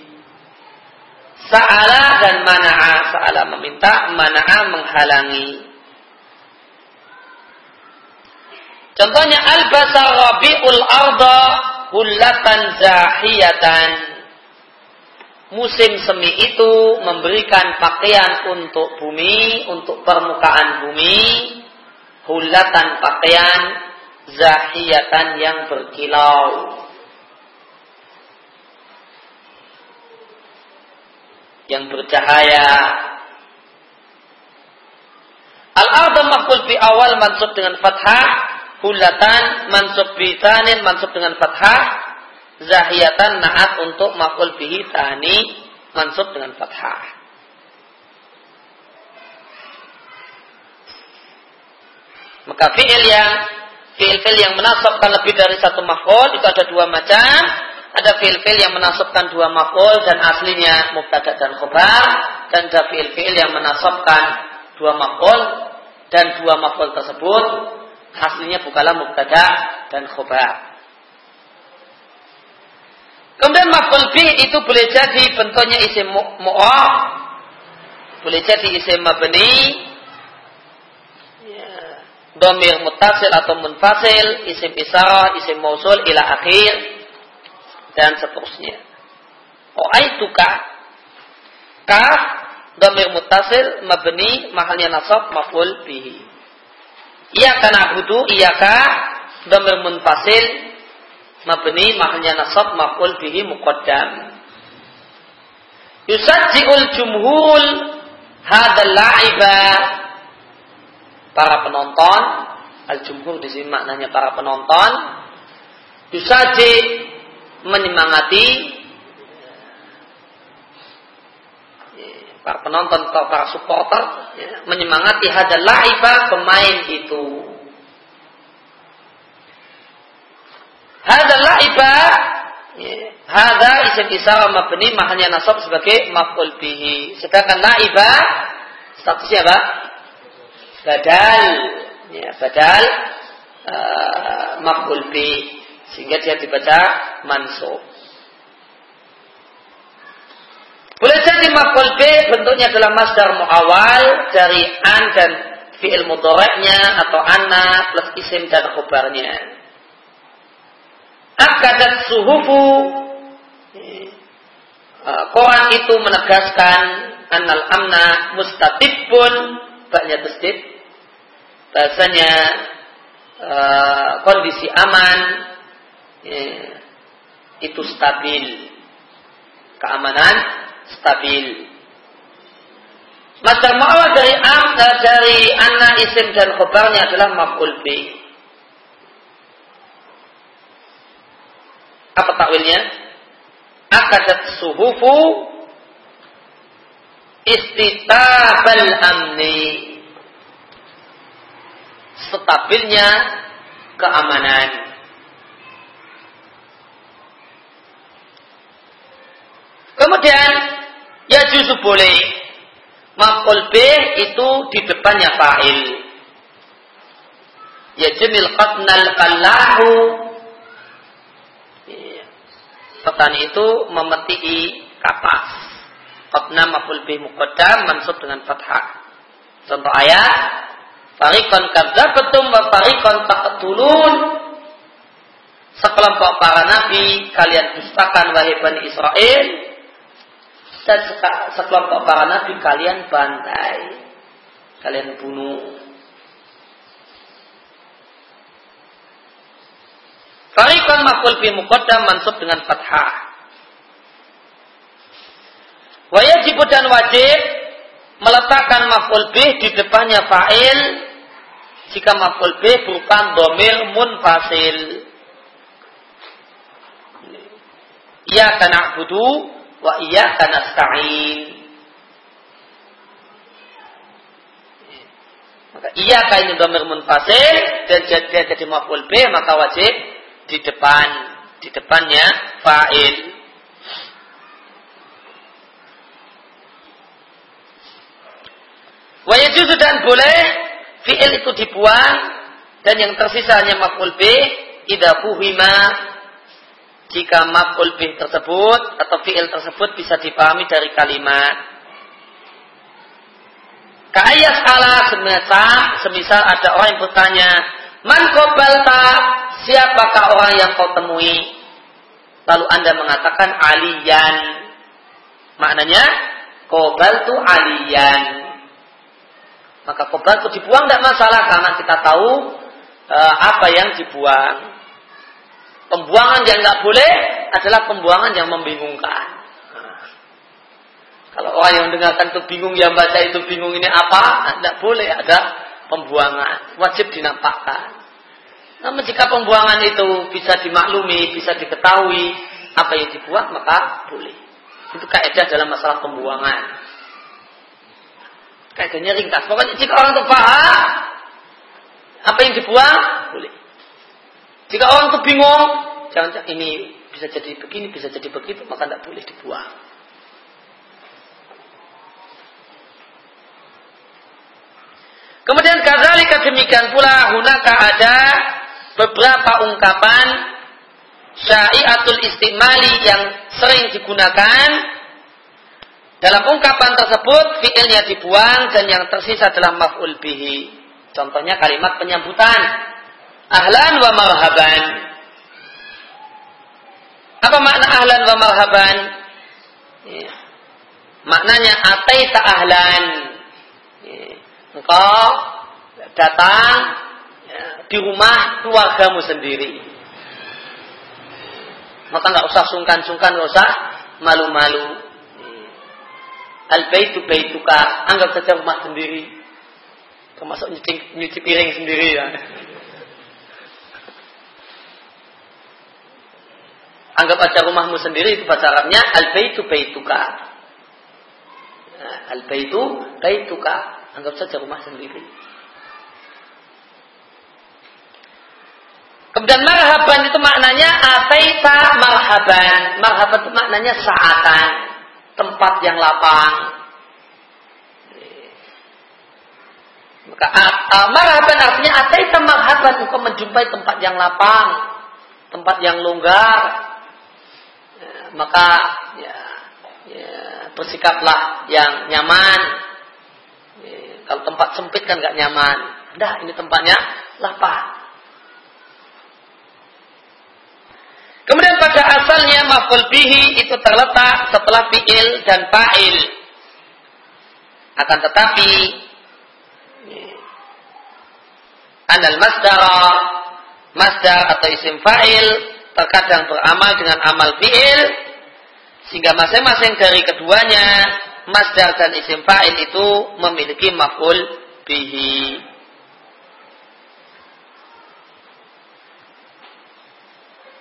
Sa'ala dan mana'a. Sa'ala meminta, mana'a menghalangi. Contohnya albasa rabiul arda hullatan zahiyatan. Musim semi itu memberikan pakaian untuk bumi, untuk permukaan bumi, hulatan pakaian zahiyatan yang berkilau. Yang bercahaya. Al-arda maf'ul fi awal mansub dengan fathah Hulatan mansub bitanin mansub dengan fathah. Zahiyatan naat untuk maf'ul bihi tani mansub dengan fathah. Maka fi'il yang fi'il-fi'il yang menasabkan lebih dari satu maf'ul itu ada dua macam. Ada fi'il-fi'il yang menasabkan dua maf'ul dan aslinya mubtada dan khobar dan ada fi'il-fi'il yang menasabkan dua maf'ul dan dua maf'ul tersebut aslinya bukanlah mubtada dan khobar. Kemudian maf'ul bi itu boleh jadi bentuknya isim mu'ah, boleh jadi isim mabni, domir mutasil atau munfasil, isim isarah, isim mausul, ila akhir, dan seterusnya. Oh aituka, kaf, domir mutasil, mabni, mahalnya nasab, maful bihi. Iya kana butuh, iya ka, domir munfasil, mabni, mahalnya nasab, maful bihi, muqaddam. Yusajji'ul jumhurul hadal la'iba. Para penonton al-jumhur di sini maknanya para penonton. Yusaji menyemangati para penonton atau para supporter ya, menyemangati hadal la'iba pemain itu hadal la'iba ya, Hada isim isara mabni mahalnya nasab sebagai maf'ul bihi. Sedangkan laiba statusnya apa? Badal. Ya, badal uh, maf'ul bihi. Sehingga dia dibaca mansub. Boleh jadi maf'ul bihi bentuknya adalah masdar muawal dari an dan fi'il mudhari'nya atau anna plus isim dan khobarnya. Akadat suhufu Eh, Quran itu menegaskan anal amna pun banyak tasdid bahasanya uh, kondisi aman ya, itu stabil keamanan stabil Masdar ma'awal dari am eh, dari anna isim dan khobarnya adalah maf'ul bi. Apa takwilnya? akadat suhufu istitabal amni stabilnya keamanan kemudian ya justru boleh maf'ul b itu di depannya fa'il ya jenil qatnal qallahu petani itu memetii kapas. Qadna maful bih muqaddam mansub dengan fathah. Contoh ayat, Farikon kadzabatum wa farikon taqtulun. Sekelompok para nabi kalian dustakan wahai Bani Israel dan sekelompok para nabi kalian bantai. Kalian bunuh. Fariqan maf'ul bi muqaddam mansub dengan fathah. Wa yajibu dan wajib meletakkan maf'ul bih di depannya fa'il jika maf'ul bih berupa domir munfasil. Iya kana budu wa iya kana sta'in. Maka iya kain domir munfasil dan jadi jadi maf'ul bih maka wajib di depan di depannya fa'il. Wa yajuzu dan boleh fi'il itu dibuang dan yang tersisa hanya maf'ul bih idza fuhima jika maf'ul bih tersebut atau fi'il tersebut bisa dipahami dari kalimat Kayas ala semisal, semisal ada orang yang bertanya, Man kobalta, siapakah orang yang kau temui? Lalu anda mengatakan aliyan. Maknanya, kobal tu aliyan. Maka kobal tu dibuang tidak masalah karena kita tahu e, apa yang dibuang. Pembuangan yang nggak boleh adalah pembuangan yang membingungkan. Kalau orang yang mendengarkan itu bingung, yang baca itu bingung ini apa, tidak boleh ada pembuangan. Wajib dinampakkan. Namun jika pembuangan itu bisa dimaklumi, bisa diketahui apa yang dibuat, maka boleh. Itu kaidah dalam masalah pembuangan. Kaidahnya ringkas. Pokoknya jika orang itu paham apa yang dibuang, boleh. Jika orang itu bingung, jangan ini bisa jadi begini, bisa jadi begitu, maka tidak boleh dibuang. Kemudian kazalika demikian pula hunaka ada beberapa ungkapan syai'atul istimali yang sering digunakan dalam ungkapan tersebut fiilnya dibuang dan yang tersisa adalah maf'ul bihi. Contohnya kalimat penyambutan. Ahlan wa marhaban. Apa makna ahlan wa marhaban? Ya. Maknanya ataita ahlan. Ya. Engkau datang ya, di rumah keluargamu sendiri. Maka nggak usah sungkan-sungkan, nggak usah malu-malu. Al-baitu baituka, anggap saja rumah sendiri. Termasuk nyuci, nyuci piring sendiri ya. Anggap aja rumahmu sendiri itu bahasa Arabnya al-baitu baituka. Nah, al-baitu baituka. Anggap saja rumah sendiri. Kemudian marhaban itu maknanya ataita marhaban. Marhaban itu maknanya saatan, tempat yang lapang. Maka marhaban artinya ataita marhaban engkau menjumpai tempat yang lapang, tempat yang longgar. Ya, maka ya, ya, bersikaplah yang nyaman. Ya, kalau tempat sempit kan nggak nyaman. Dah ini tempatnya lapang. Kemudian pada asalnya maf'ul bihi itu terletak setelah fi'il dan fa'il. Akan tetapi anal masdara masdar atau isim fa'il terkadang beramal dengan amal fi'il sehingga masing-masing dari keduanya masdar dan isim fa'il itu memiliki maf'ul bihi.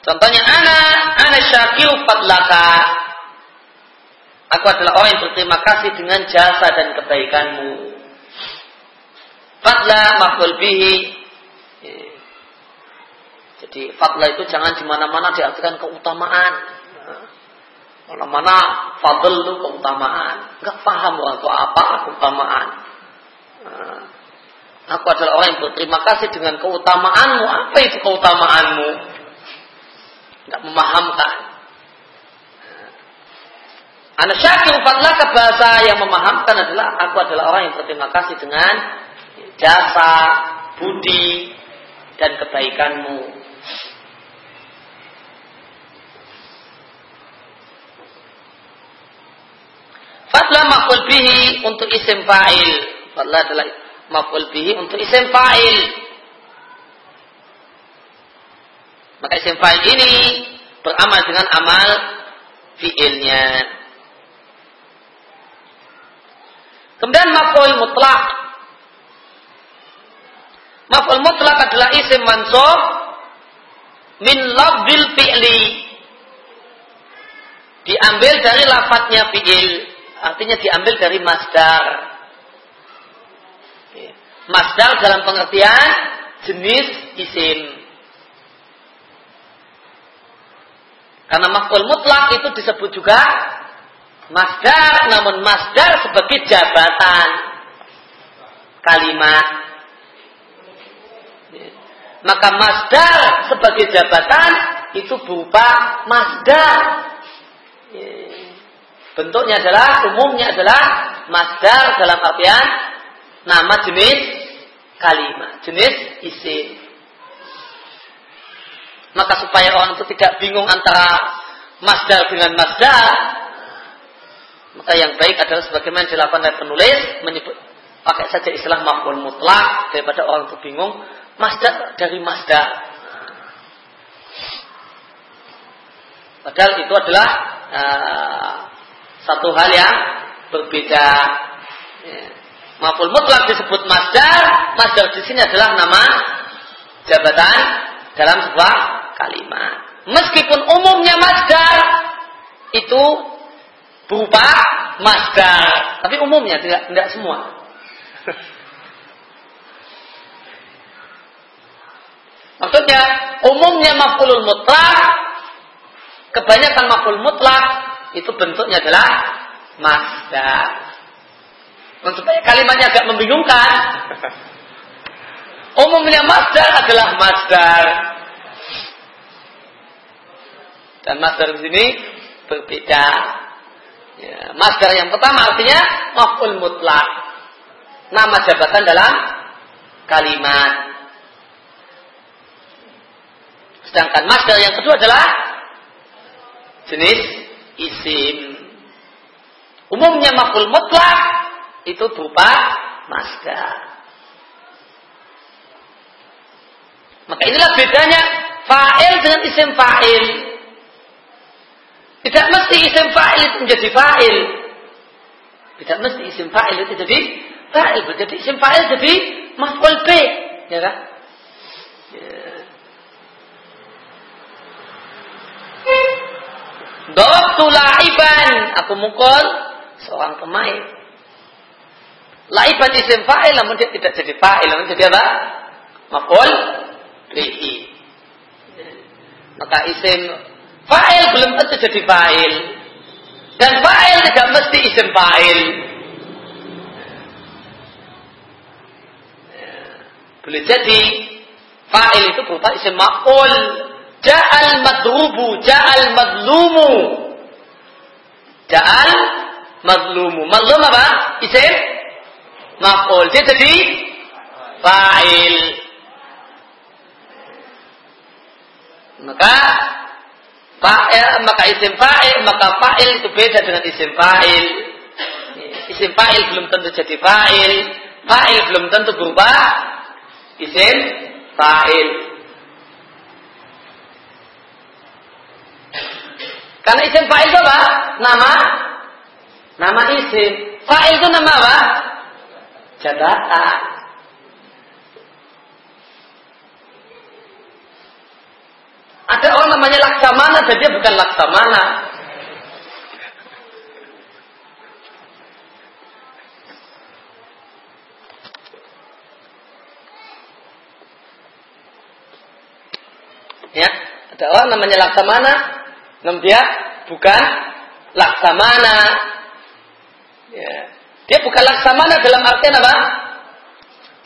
Contohnya ana, ana syakir fadlaka. Aku adalah orang yang berterima kasih dengan jasa dan kebaikanmu. Fadla maf'ul bihi. Jadi fadla itu jangan di mana-mana diartikan keutamaan. Mana-mana fadl itu keutamaan. Enggak paham orang itu apa keutamaan. Aku adalah orang yang berterima kasih dengan keutamaanmu. Apa itu keutamaanmu? tidak memahamkan. Anak syakir ke bahasa yang memahamkan adalah aku adalah orang yang berterima kasih dengan jasa, budi, dan kebaikanmu. Fadla maf'ul bihi untuk isim fa'il. Fadla adalah maf'ul bihi untuk isim fa'il. Maka isim fa'il ini beramal dengan amal fi'ilnya. Kemudian maf'ul mutlak. Maf'ul mutlak adalah isim mansub min lafzil fi'li. Diambil dari lafadznya fi'il. Artinya diambil dari masdar. Masdar dalam pengertian jenis isim. Karena makhluk mutlak itu disebut juga masdar, namun masdar sebagai jabatan kalimat. Maka masdar sebagai jabatan itu berupa masdar. Bentuknya adalah, umumnya adalah masdar dalam artian nama jenis kalimat, jenis isim. Maka supaya orang itu tidak bingung antara masdar dengan masdar, maka yang baik adalah sebagaimana dilakukan oleh penulis menyebut pakai saja istilah maf'ul mutlak daripada orang itu bingung masdar dari masdar. Padahal itu adalah uh, satu hal yang berbeda. Ya. Maf'ul mutlak disebut masdar, masdar di sini adalah nama jabatan dalam sebuah kalimat. Meskipun umumnya masdar itu berupa masdar, tapi umumnya tidak tidak semua. *laughs* Maksudnya umumnya maf'ulul mutlak kebanyakan maf'ul mutlak itu bentuknya adalah masdar. Supaya kalimatnya agak membingungkan. Umumnya masdar adalah masdar. Dan masdar di sini berbeda. Ya, masdar yang pertama artinya maf'ul mutlak. Nama jabatan dalam kalimat. Sedangkan masdar yang kedua adalah jenis isim. Umumnya maf'ul mutlak itu berupa masdar. Maka inilah bedanya fa'il dengan isim fa'il. Tidak mesti isim fa'il itu menjadi fa'il. Tidak mesti isim fa'il itu jadi fa'il. Jadi isim fa'il jadi maf'ul b. Ya kan? Ya. Dortu la'iban. Aku mukul seorang pemain. La'iban isim fa'il namun dia tidak jadi fa'il. Namun jadi apa? Maf'ul bihi. Maka isim fa'il belum tentu jadi fa'il. Dan fa'il tidak mesti isim fa'il. Boleh jadi fa'il itu berupa isim ma'ul. Ja'al madrubu, ja'al madlumu. Ja'al madlumu. Madlum apa? Isim ma'ul. Dia jadi fa'il. Maka fa'il maka isim fa'il maka fa'il itu beda dengan isim fa'il. Isim fa'il belum tentu jadi fa'il. Fa'il belum tentu berubah isim fa'il. Karena isim fa'il itu apa? Nama nama isim. Fa'il itu nama apa? Jabatan. Ada orang namanya laksamana dan dia bukan laksamana. Ya, ada orang namanya laksamana, namun dia bukan laksamana. Ya. Dia bukan laksamana dalam artian apa?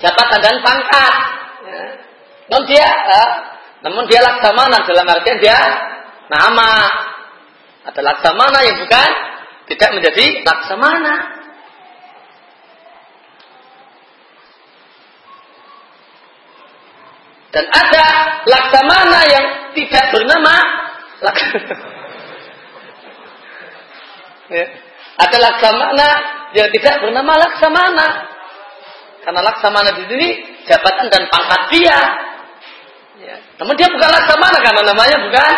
Jabatan dan pangkat. Ya. Namun dia uh, namun dia laksamana dalam artian dia nama. Ada laksamana yang bukan tidak menjadi laksamana. Dan ada laksamana yang tidak bernama *laughs* ya. Ada laksamana yang tidak bernama laksamana. Karena laksamana di sini jabatan dan pangkat dia. Ya. Namun dia bukan laksamana karena namanya bukan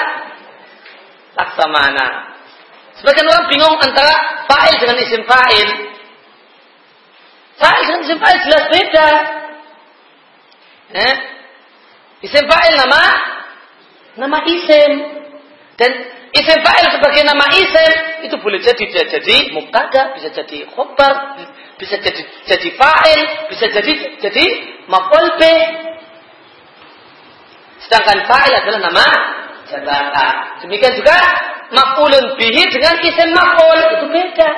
laksamana. Sebagian orang bingung antara fa'il dengan isim fa'il. Fa'il dengan isim fa'il jelas beda. Ya. Isim fa'il nama nama isim. Dan isim fa'il sebagai nama isim itu boleh jadi dia jadi mubtada, bisa jadi khobar, bisa jadi jadi fa'il, bisa jadi jadi maf'ul Sedangkan fa'il adalah nama jabatan. Demikian juga maf'ulun bihi dengan isim maf'ul itu beda.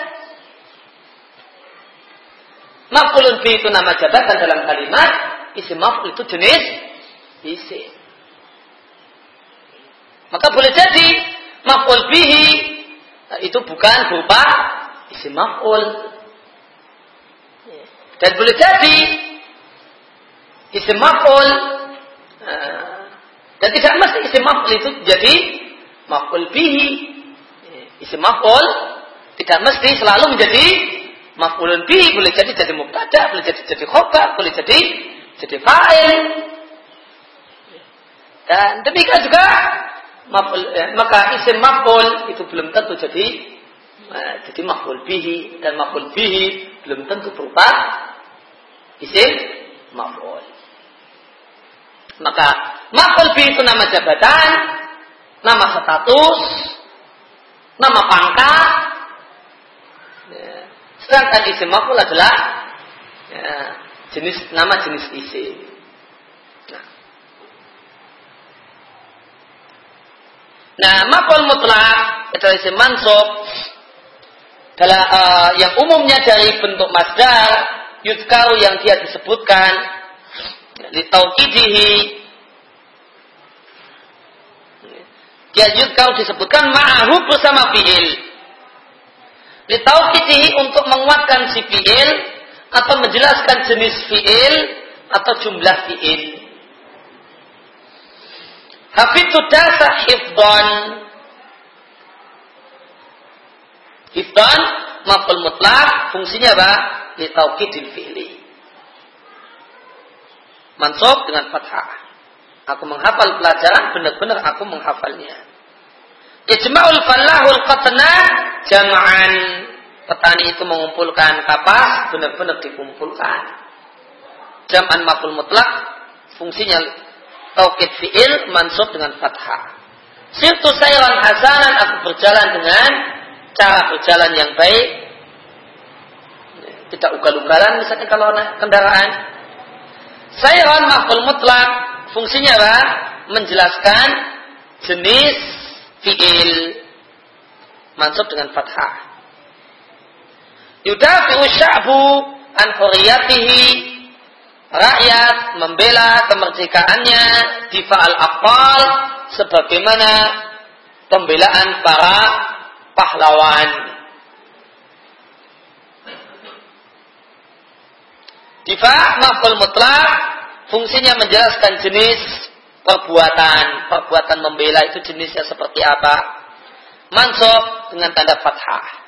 Maf'ulun bihi itu nama jabatan dalam kalimat, isim maf'ul itu jenis isim. Maka boleh jadi maf'ul bihi itu bukan berupa isim maf'ul. Dan boleh jadi isim maf'ul dan tidak mesti isim maf'ul itu jadi maf'ul bihi. Isim maf'ul tidak mesti selalu menjadi maf'ulun bihi, boleh jadi jadi mubtada, boleh jadi jadi khobar, boleh jadi jadi fa'il. Dan demikian juga maf'ul, eh, maka isim maf'ul itu belum tentu jadi eh, jadi maf'ul bihi dan maf'ul bihi belum tentu berupa isim maf'ul. Maka maf'ul bi itu nama jabatan, nama status, nama pangkat. Ya. Sedangkan isim maf'ul adalah ya, jenis nama jenis isim. Nah maf'ul mutlak adalah isim mansub adalah uh, yang umumnya dari bentuk masdar yudkau yang dia disebutkan litauqidihi kau disebutkan ma'ahu bersama fi'il litauqidihi untuk menguatkan si fi'il atau menjelaskan jenis fi'il atau jumlah fi'il. Hafitu dasa hifdon. Hifdon maful mutlak fungsinya apa? Litaukidil fi'li. Mansub dengan fathah. Aku menghafal pelajaran, benar-benar aku menghafalnya. Ijma'ul fallahul qatna jama'an. Petani itu mengumpulkan kapas, benar-benar dikumpulkan. Jam'an maful mutlak, fungsinya taukid fi'il, mansub dengan fathah. Sirtu sayran hasanan, aku berjalan dengan cara berjalan yang baik. Tidak ugal-ugalan misalnya kalau naik kendaraan. Sayran maful mutlak, fungsinya apa? Menjelaskan jenis fi'il mansub dengan fathah. Yudafi'u sya'bu an huriyatihi rakyat membela kemerdekaannya di fa'al aqal sebagaimana pembelaan para pahlawan. Difa maful mutlak fungsinya menjelaskan jenis perbuatan. Perbuatan membela itu jenisnya seperti apa. Mansub dengan tanda fathah.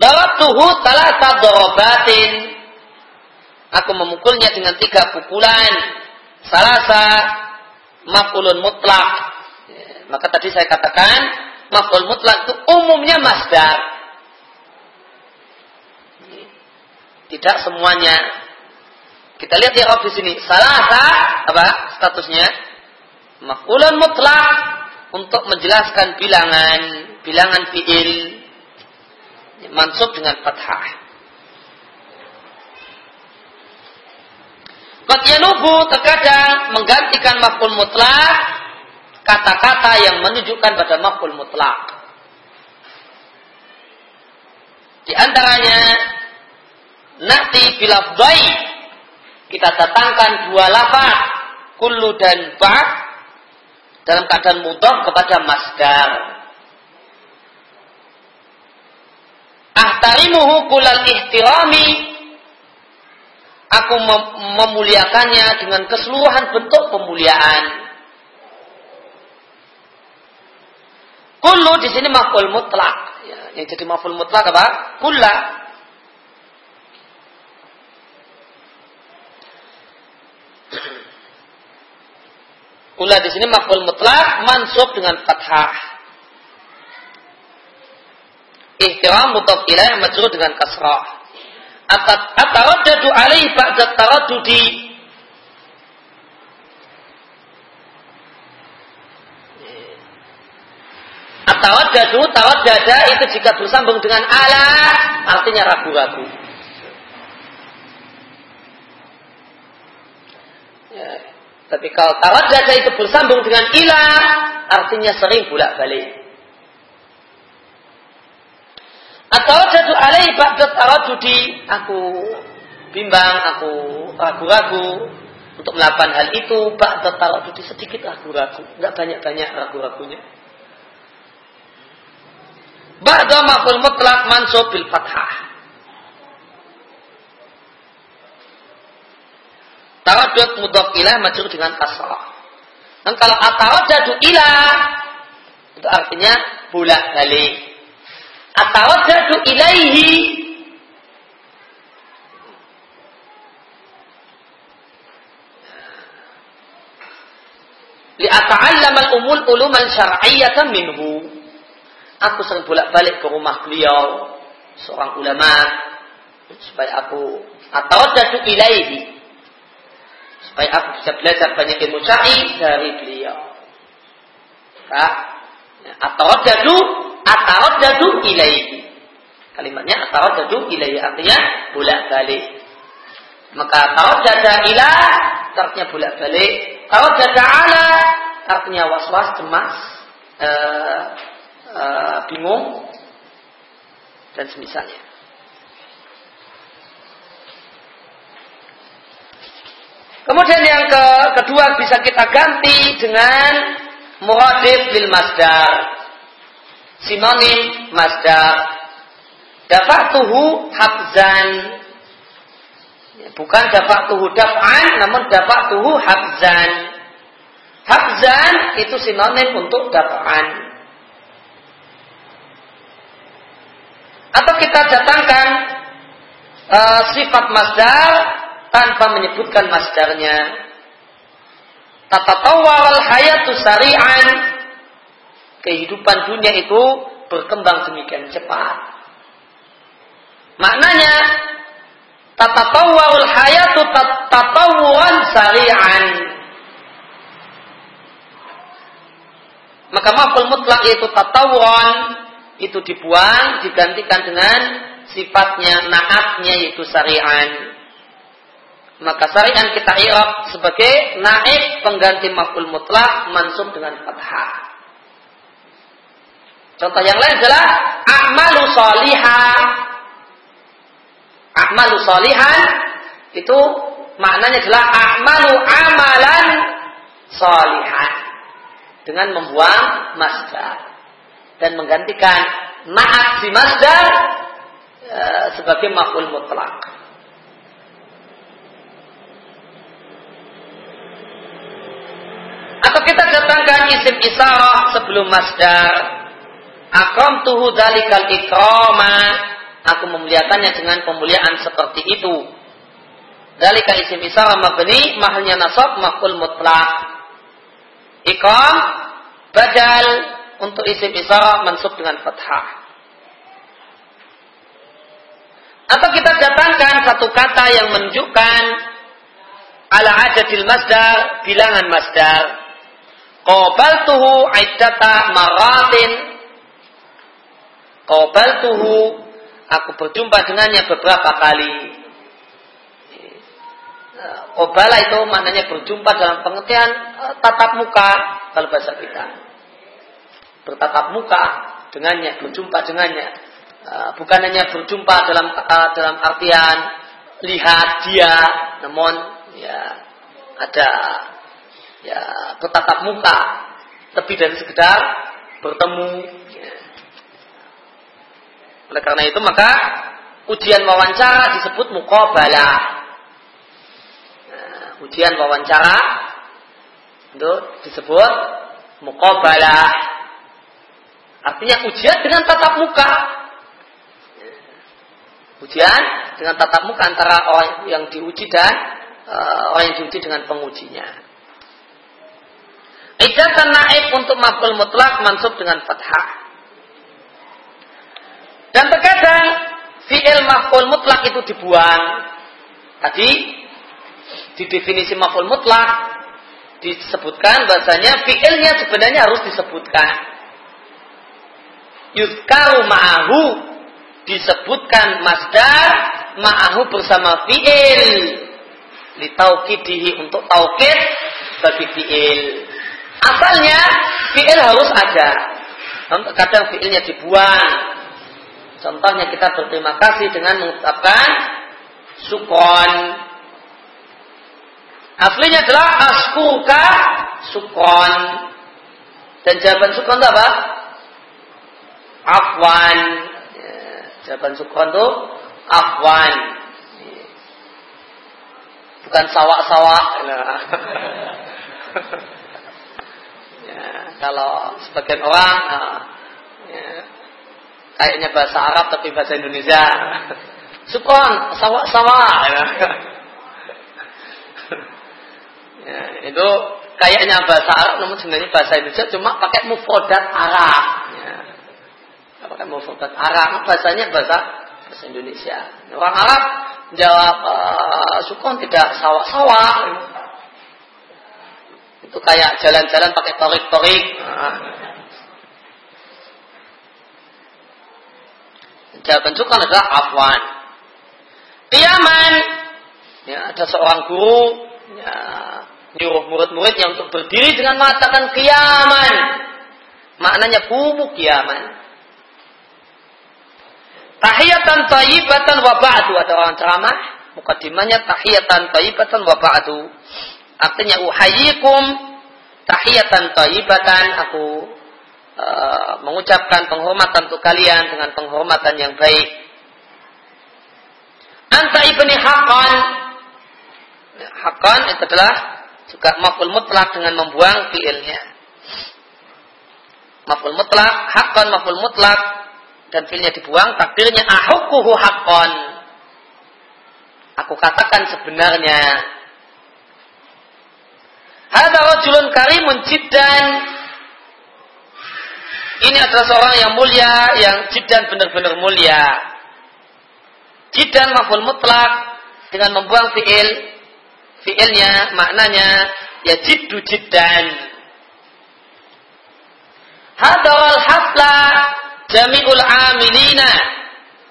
Tuhu talata dorobatin. Aku memukulnya dengan tiga pukulan. Salasa maf'ulun mutlak. Maka tadi saya katakan maf'ul mutlak itu umumnya masdar. Tidak semuanya. Kita lihat ya di sini. Salasa apa statusnya? Maf'ulun mutlak untuk menjelaskan bilangan bilangan fiil mansub dengan fathah. Qad yanubu terkadang menggantikan maf'ul mutlak kata-kata yang menunjukkan pada maf'ul mutlak. Di antaranya nanti bila baik kita datangkan dua lafaz kullu dan ba'd dalam keadaan mudhaf kepada masdar. Ahtarimuhu kulal ihtirami. Aku mem memuliakannya dengan keseluruhan bentuk pemuliaan. Kullu di sini maf'ul mutlak. Ya, yang jadi maf'ul mutlak apa? Kulla kulla di sini maf'ul mutlak mansub dengan fathah ihtiram mudhaf ilaih majrur dengan kasrah ataraddadu alaihi ba'da taraddudi Atawaddadu, tawaddada itu jika bersambung dengan ala artinya ragu-ragu. Ya. Tapi kalau tawaddada itu bersambung dengan ila artinya sering bolak-balik. Atau jadu alai ba'dat taradudi. Aku bimbang, aku ragu-ragu untuk melakukan hal itu. Ba'dat taradudi sedikit ragu-ragu. Enggak banyak-banyak ragu-ragunya. Ba'da maful mutlak mansub bil fathah. Taradud mudhaf ilah majrur dengan kasrah. Dan kalau ataradadu ilah itu artinya bolak balik Atawaddadu ilaihi li ata'allama al-umul uluman syar'iyyatan minhu. Aku sering bolak-balik ke rumah beliau, seorang ulama, supaya aku atawaddadu ilaihi. Supaya aku bisa belajar banyak ilmu syar'i dari beliau. Kak, atawaddadu ataradadu ilaihi. Kalimatnya ataradadu ilaihi artinya bolak-balik. Maka taradada ila artinya bolak-balik. Taradada ala artinya was-was, cemas, uh, uh, bingung dan semisalnya. Kemudian yang ke, kedua bisa kita ganti dengan muradif lil masdar sinonim masdar tuhu habzan. Ya, bukan tuhu daf'an, namun tuhu habzan. Habzan itu sinonim untuk daf'an. Atau kita datangkan uh, sifat masdar tanpa menyebutkan masdarnya. Tatatawal hayatu sari'an. Kehidupan dunia itu berkembang demikian cepat. Maknanya tatatawal hayatu tatatawuran sari'an. Maka maful mutlak yaitu tatawuran itu dibuang digantikan dengan sifatnya naatnya yaitu sari'an maka syariat kita i'rab sebagai naib pengganti maf'ul mutlak mansub dengan fathah. Contoh yang lain adalah a'malu salihah. A'malu salihan itu maknanya adalah a'malu amalan salihan dengan membuang masdar dan menggantikan na'at di masdar e, sebagai maf'ul mutlak. Atau kita datangkan isim isarah sebelum masdar. Akram tuhu dalikal ikrama. Aku memuliakannya dengan pemuliaan seperti itu. Dalika isim isarah mabni mahalnya nasab makul mutlak. Ikram badal untuk isim isarah mansub dengan fathah. Atau kita datangkan satu kata yang menunjukkan ala adadil masdar, bilangan masdar. Qabaltuhu iddata maratin. Qabaltuhu aku berjumpa dengannya beberapa kali. Qobala itu maknanya berjumpa dalam pengertian eh, tatap muka kalau bahasa kita. Bertatap muka dengannya, berjumpa dengannya. Eh, bukan hanya berjumpa dalam eh, dalam artian lihat dia, namun ya ada ya bertatap muka lebih dari sekedar bertemu. Oleh karena itu maka ujian wawancara disebut mukobala nah, ujian wawancara itu disebut mukobala artinya ujian dengan tatap muka. Ujian dengan tatap muka antara orang yang diuji dan uh, orang yang diuji dengan pengujinya. Ijazah naib untuk maf'ul mutlak mansub dengan fathah. Dan terkadang fi'il maf'ul mutlak itu dibuang. Tadi di definisi maf'ul mutlak disebutkan bahasanya fi'ilnya sebenarnya harus disebutkan. Yuzkaru ma'ahu disebutkan masdar ma'ahu bersama fi'il litaukidihi untuk taukid bagi fi'il. Asalnya fi'il harus ada. Kadang fi'ilnya dibuang. Contohnya kita berterima kasih dengan mengucapkan sukon. Aslinya adalah askuka sukon. Dan jawaban sukon itu apa? Afwan. Ya, jawaban sukon itu afwan. Bukan sawak-sawak. Nah. *laughs* kalau sebagian orang uh, ya, kayaknya bahasa Arab tapi bahasa Indonesia. Sukon, sawah-sawah. Ya. ya, itu kayaknya bahasa Arab namun sebenarnya bahasa Indonesia cuma pakai mufrodat Arab. Ya. Pakai mufrodat Arab, bahasanya bahasa bahasa Indonesia. Orang Arab jawab uh, sukon tidak sawah-sawah. Itu kayak jalan-jalan pakai torik-torik. Jawaban sukan adalah afwan. Kiaman. Ya, ada seorang guru ya, nyuruh murid-muridnya untuk berdiri dengan mengatakan kiaman. Maknanya bumbu kiaman. Tahiyatan tayyibatan wa ba'du. Ada orang ceramah. Mukadimahnya tahiyatan tayyibatan wa ba'du. Artinya uhayikum tahiyatan taibatan aku uh, mengucapkan penghormatan untuk kalian dengan penghormatan yang baik. Anta ibni haqqan. Haqqan itu adalah juga maf'ul mutlak dengan membuang fiilnya. Maf'ul mutlak, haqqan maf'ul mutlak dan fiilnya dibuang, takdirnya ahukuhu haqqan. Aku katakan sebenarnya. Hada rajulun karimun jiddan. Ini adalah seorang yang mulia, yang jiddan benar-benar mulia. Jiddan maf'ul mutlak dengan membuang fiil. Fiilnya maknanya ya jiddu jiddan. Hadaral hafla jami'ul amilina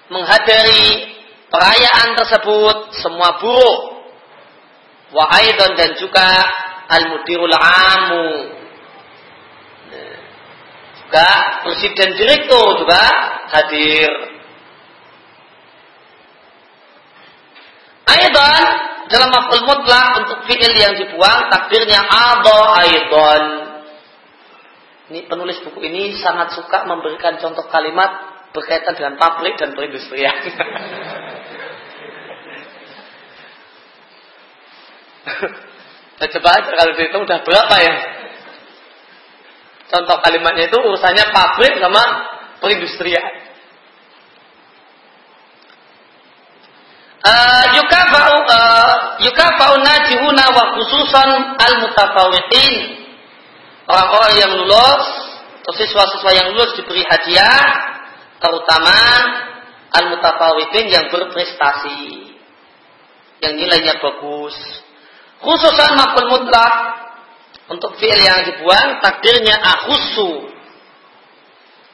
menghadiri perayaan tersebut semua buruk. Wa aidan dan juga al-mudirul amu. Juga presiden direktur juga hadir. Aidan dalam maf'ul mutlak untuk fi'il yang dibuang takdirnya adha aidan. Ini penulis buku ini sangat suka memberikan contoh kalimat berkaitan dengan pabrik dan perindustrian. *laughs* Nah, coba aja kalau dihitung udah berapa ya? Contoh kalimatnya itu urusannya pabrik sama perindustrian. Uh, yukafa'u uh, yukafa'u najihuna wa khususan al mutafawiqin orang-orang yang lulus atau siswa-siswa yang lulus diberi hadiah terutama al mutafawiqin yang berprestasi yang nilainya bagus Khususan maf'ul mutlak untuk fi'il yang dibuang takdirnya akhusu.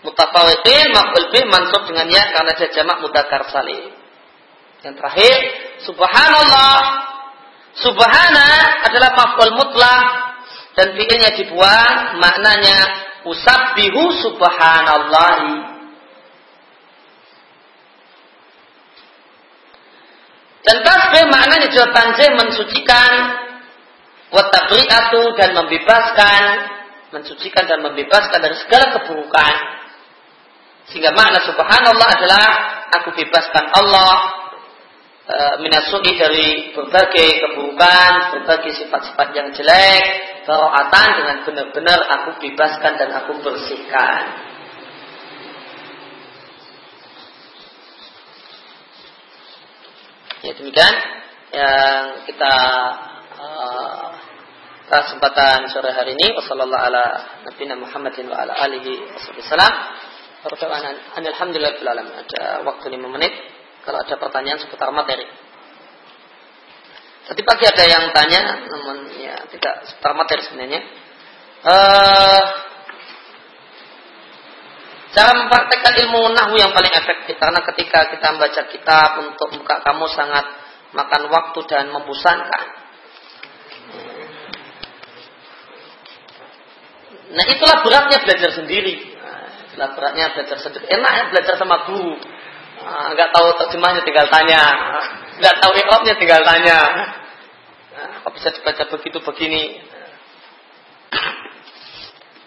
Mutafawiqin maf'ul fi mansub dengan ya karena dia jamak mudzakkar salim. Yang terakhir, subhanallah. Subhana adalah maf'ul mutlak dan fi'ilnya dibuang maknanya usabbihu subhanallahi. Dan tasbih maknanya juga tanzih mensucikan watabri'atu dan membebaskan mensucikan dan membebaskan dari segala keburukan. Sehingga makna subhanallah adalah aku bebaskan Allah e, dari berbagai keburukan, berbagai sifat-sifat yang jelek, baro'atan dengan benar-benar aku bebaskan dan aku bersihkan. Ya demikian yang kita uh, kesempatan sore hari ini. Wassalamualaikum ala nabiyina Muhammadin wa ala alihi wasallam. Alhamdulillah Ada waktu 5 menit kalau ada pertanyaan seputar materi. Tadi pagi ada yang tanya, namun ya tidak seputar materi sebenarnya. Uh, Cara mempraktekkan ilmu nahu yang paling efektif karena ketika kita membaca kitab untuk muka kamu sangat makan waktu dan membosankan. Nah itulah beratnya belajar sendiri. Nah, itulah beratnya belajar sendiri. Enak ya belajar sama guru. Nah, nggak tahu terjemahnya tinggal tanya. Nggak tahu ikhlasnya tinggal tanya. Nah, kok bisa dibaca begitu begini.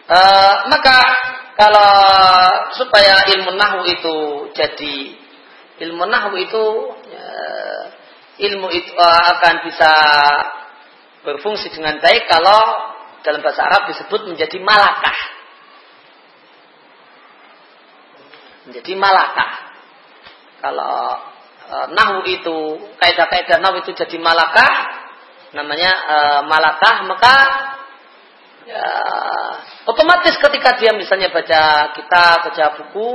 Uh, maka kalau supaya ilmu nahu itu jadi ilmu nahu itu ya, ilmu itu uh, akan bisa berfungsi dengan baik kalau dalam bahasa Arab disebut menjadi malakah. Menjadi malakah. Kalau uh, nahu itu kaidah-kaidah nahu itu jadi malakah, namanya uh, malakah, maka ya, otomatis ketika dia misalnya baca kitab, baca buku,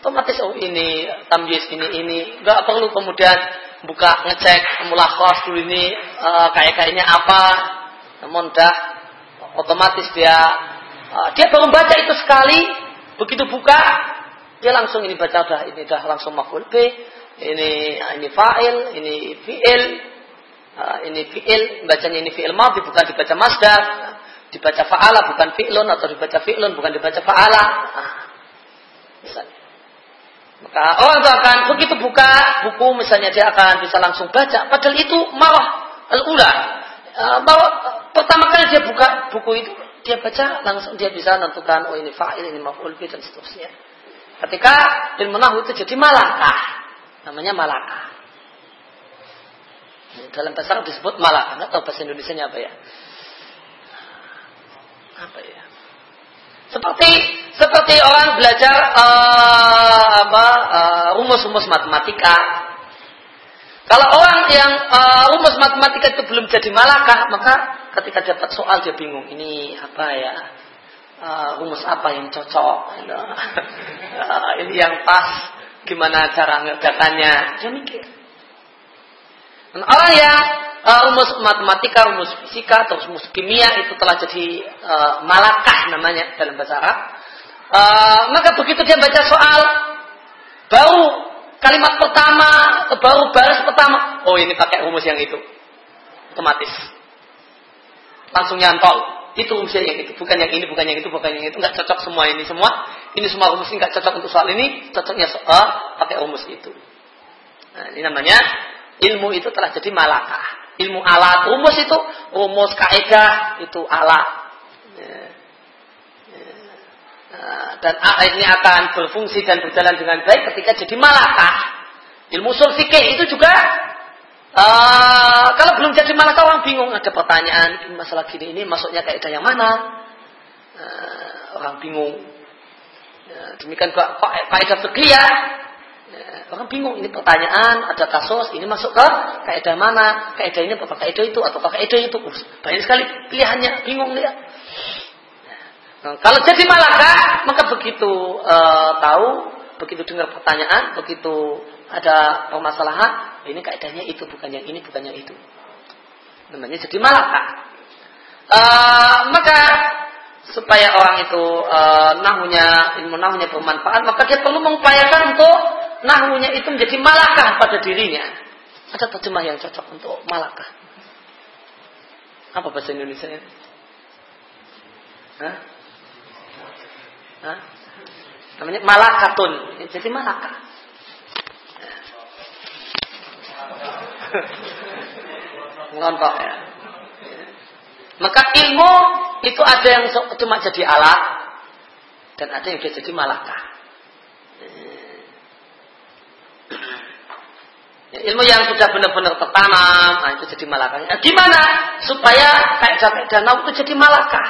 otomatis oh ini tamjiz ini ini nggak perlu kemudian buka ngecek mulakhas dulu ini uh, kayak kayaknya apa, namun dah otomatis dia uh, dia baru baca itu sekali, begitu buka dia langsung ini baca dah ini dah langsung makhluk b, ini ini fa'il, ini fi'il, uh, ini fi'il, bacanya ini fi'il madhi bukan dibaca masdar dibaca fa'ala bukan fi'lun atau dibaca fi'lun bukan dibaca fa'ala. Misalnya. Maka orang itu akan begitu buka buku misalnya dia akan bisa langsung baca. Padahal itu malah al-ula. Bahwa e, pertama kali dia buka buku itu dia baca langsung dia bisa menentukan oh ini fa'il ini maf'ul dan seterusnya. Ketika ilmu nahu itu jadi malakah. Namanya malakah. Dalam bahasa Arab disebut malakah. Nggak tahu bahasa Indonesia apa ya. Apa ya? Seperti seperti orang belajar uh, apa uh, rumus-rumus matematika. Kalau orang yang uh, rumus matematika itu belum jadi malakah, maka ketika dapat soal dia bingung. Ini apa ya? Uh, rumus apa yang cocok? uh, *laughs* ini yang pas. Gimana cara ngegatanya? Dia mikir. Dan orang yang uh, rumus matematika, rumus fisika, atau rumus kimia itu telah jadi uh, malakah namanya dalam bahasa Arab. Uh, maka begitu dia baca soal, baru kalimat pertama, baru baris pertama, oh ini pakai rumus yang itu, otomatis, langsung nyantol. Itu rumusnya yang itu, bukan yang ini, bukan yang itu, bukan yang itu, nggak cocok semua ini semua. Ini semua rumus ini nggak cocok untuk soal ini, cocoknya soal pakai rumus itu. Nah, ini namanya ilmu itu telah jadi malakah. Ilmu alat rumus itu rumus kaidah itu alat. Ya. Ya. Nah, dan ini akan berfungsi dan berjalan dengan baik ketika jadi malakah. Ilmu usul itu juga uh, kalau belum jadi malakah orang bingung ada pertanyaan masalah gini ini masuknya kaidah yang mana? Uh, orang bingung. Ya, demikian kaidah fikih Orang bingung ini pertanyaan, ada kasus, ini masuk ke kaidah mana? Kaidah ini apa kaidah itu atau kaidah itu? Banyak sekali pilihannya, bingung dia. Nah, kalau jadi malaka, maka begitu uh, tahu, begitu dengar pertanyaan, begitu ada permasalahan, ini kaidahnya itu bukan yang ini, bukan yang itu. Namanya jadi malaka. Uh, maka supaya orang itu uh, nahunya ilmu nahunya bermanfaat, maka dia perlu mengupayakan untuk nahunya itu menjadi malakah pada dirinya. Ada terjemah yang cocok untuk malakah. Apa bahasa Indonesia nya? Hah? Hah? Namanya malakatun. Jadi malakah. Ngontok ya. Maka ilmu itu ada yang cuma jadi alat dan ada yang jadi malakah. Ya, ilmu yang sudah benar-benar tertanam, nah itu jadi malakah. Nah, gimana supaya kaidah-kaidah danau itu jadi malakah?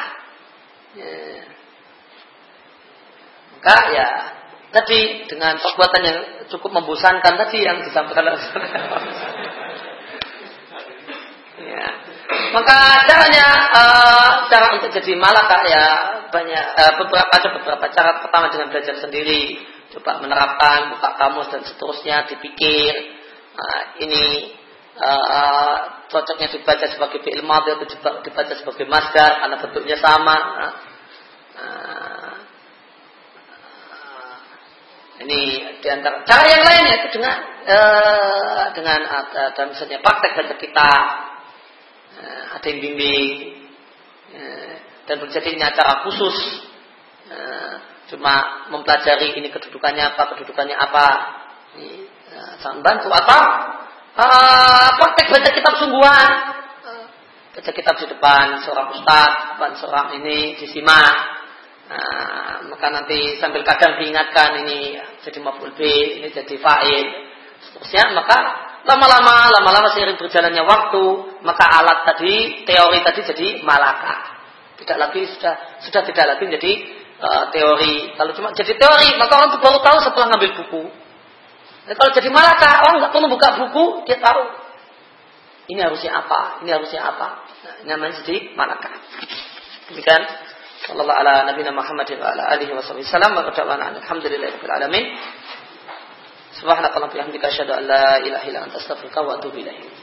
Ya. Maka ya tadi dengan perbuatan yang cukup membosankan tadi yang disampaikan oleh ya. Maka caranya uh, cara untuk jadi malakah ya banyak uh, beberapa ada beberapa cara pertama dengan belajar sendiri coba menerapkan buka kamus dan seterusnya dipikir uh, ini uh, cocoknya dibaca sebagai fi'il atau dibaca sebagai masdar karena bentuknya sama. Uh, uh, ini di antara cara yang lain itu dengan uh, dengan uh, dan misalnya praktek baca kita uh, ada yang bimbing. Uh, dan terjadinya acara khusus. Uh, cuma mempelajari ini kedudukannya apa kedudukannya apa. Ini, sangat bantu atau uh, praktek baca kitab sungguhan. Baca kitab di depan seorang ustaz depan seorang ini disimak uh, maka nanti sambil kadang diingatkan ini jadi maful B ini jadi fa'il seterusnya maka lama-lama lama-lama seiring berjalannya waktu maka alat tadi teori tadi jadi malaka tidak lagi sudah sudah tidak lagi menjadi uh, teori kalau cuma jadi teori maka orang baru tahu setelah ngambil buku Nah, kalau jadi malaka, orang nggak perlu buka buku, dia tahu. Ini harusnya apa, ini harusnya apa. Nah, namanya jadi malaka. Demikian. Sallallahu ala Nabi Muhammad wa ala alihi wa sallam wa qada'wana alhamdulillahi rabbil alamin. Subhanakallahumma wa bihamdika asyhadu an la ilaha illa anta astaghfiruka wa atubu ilaik.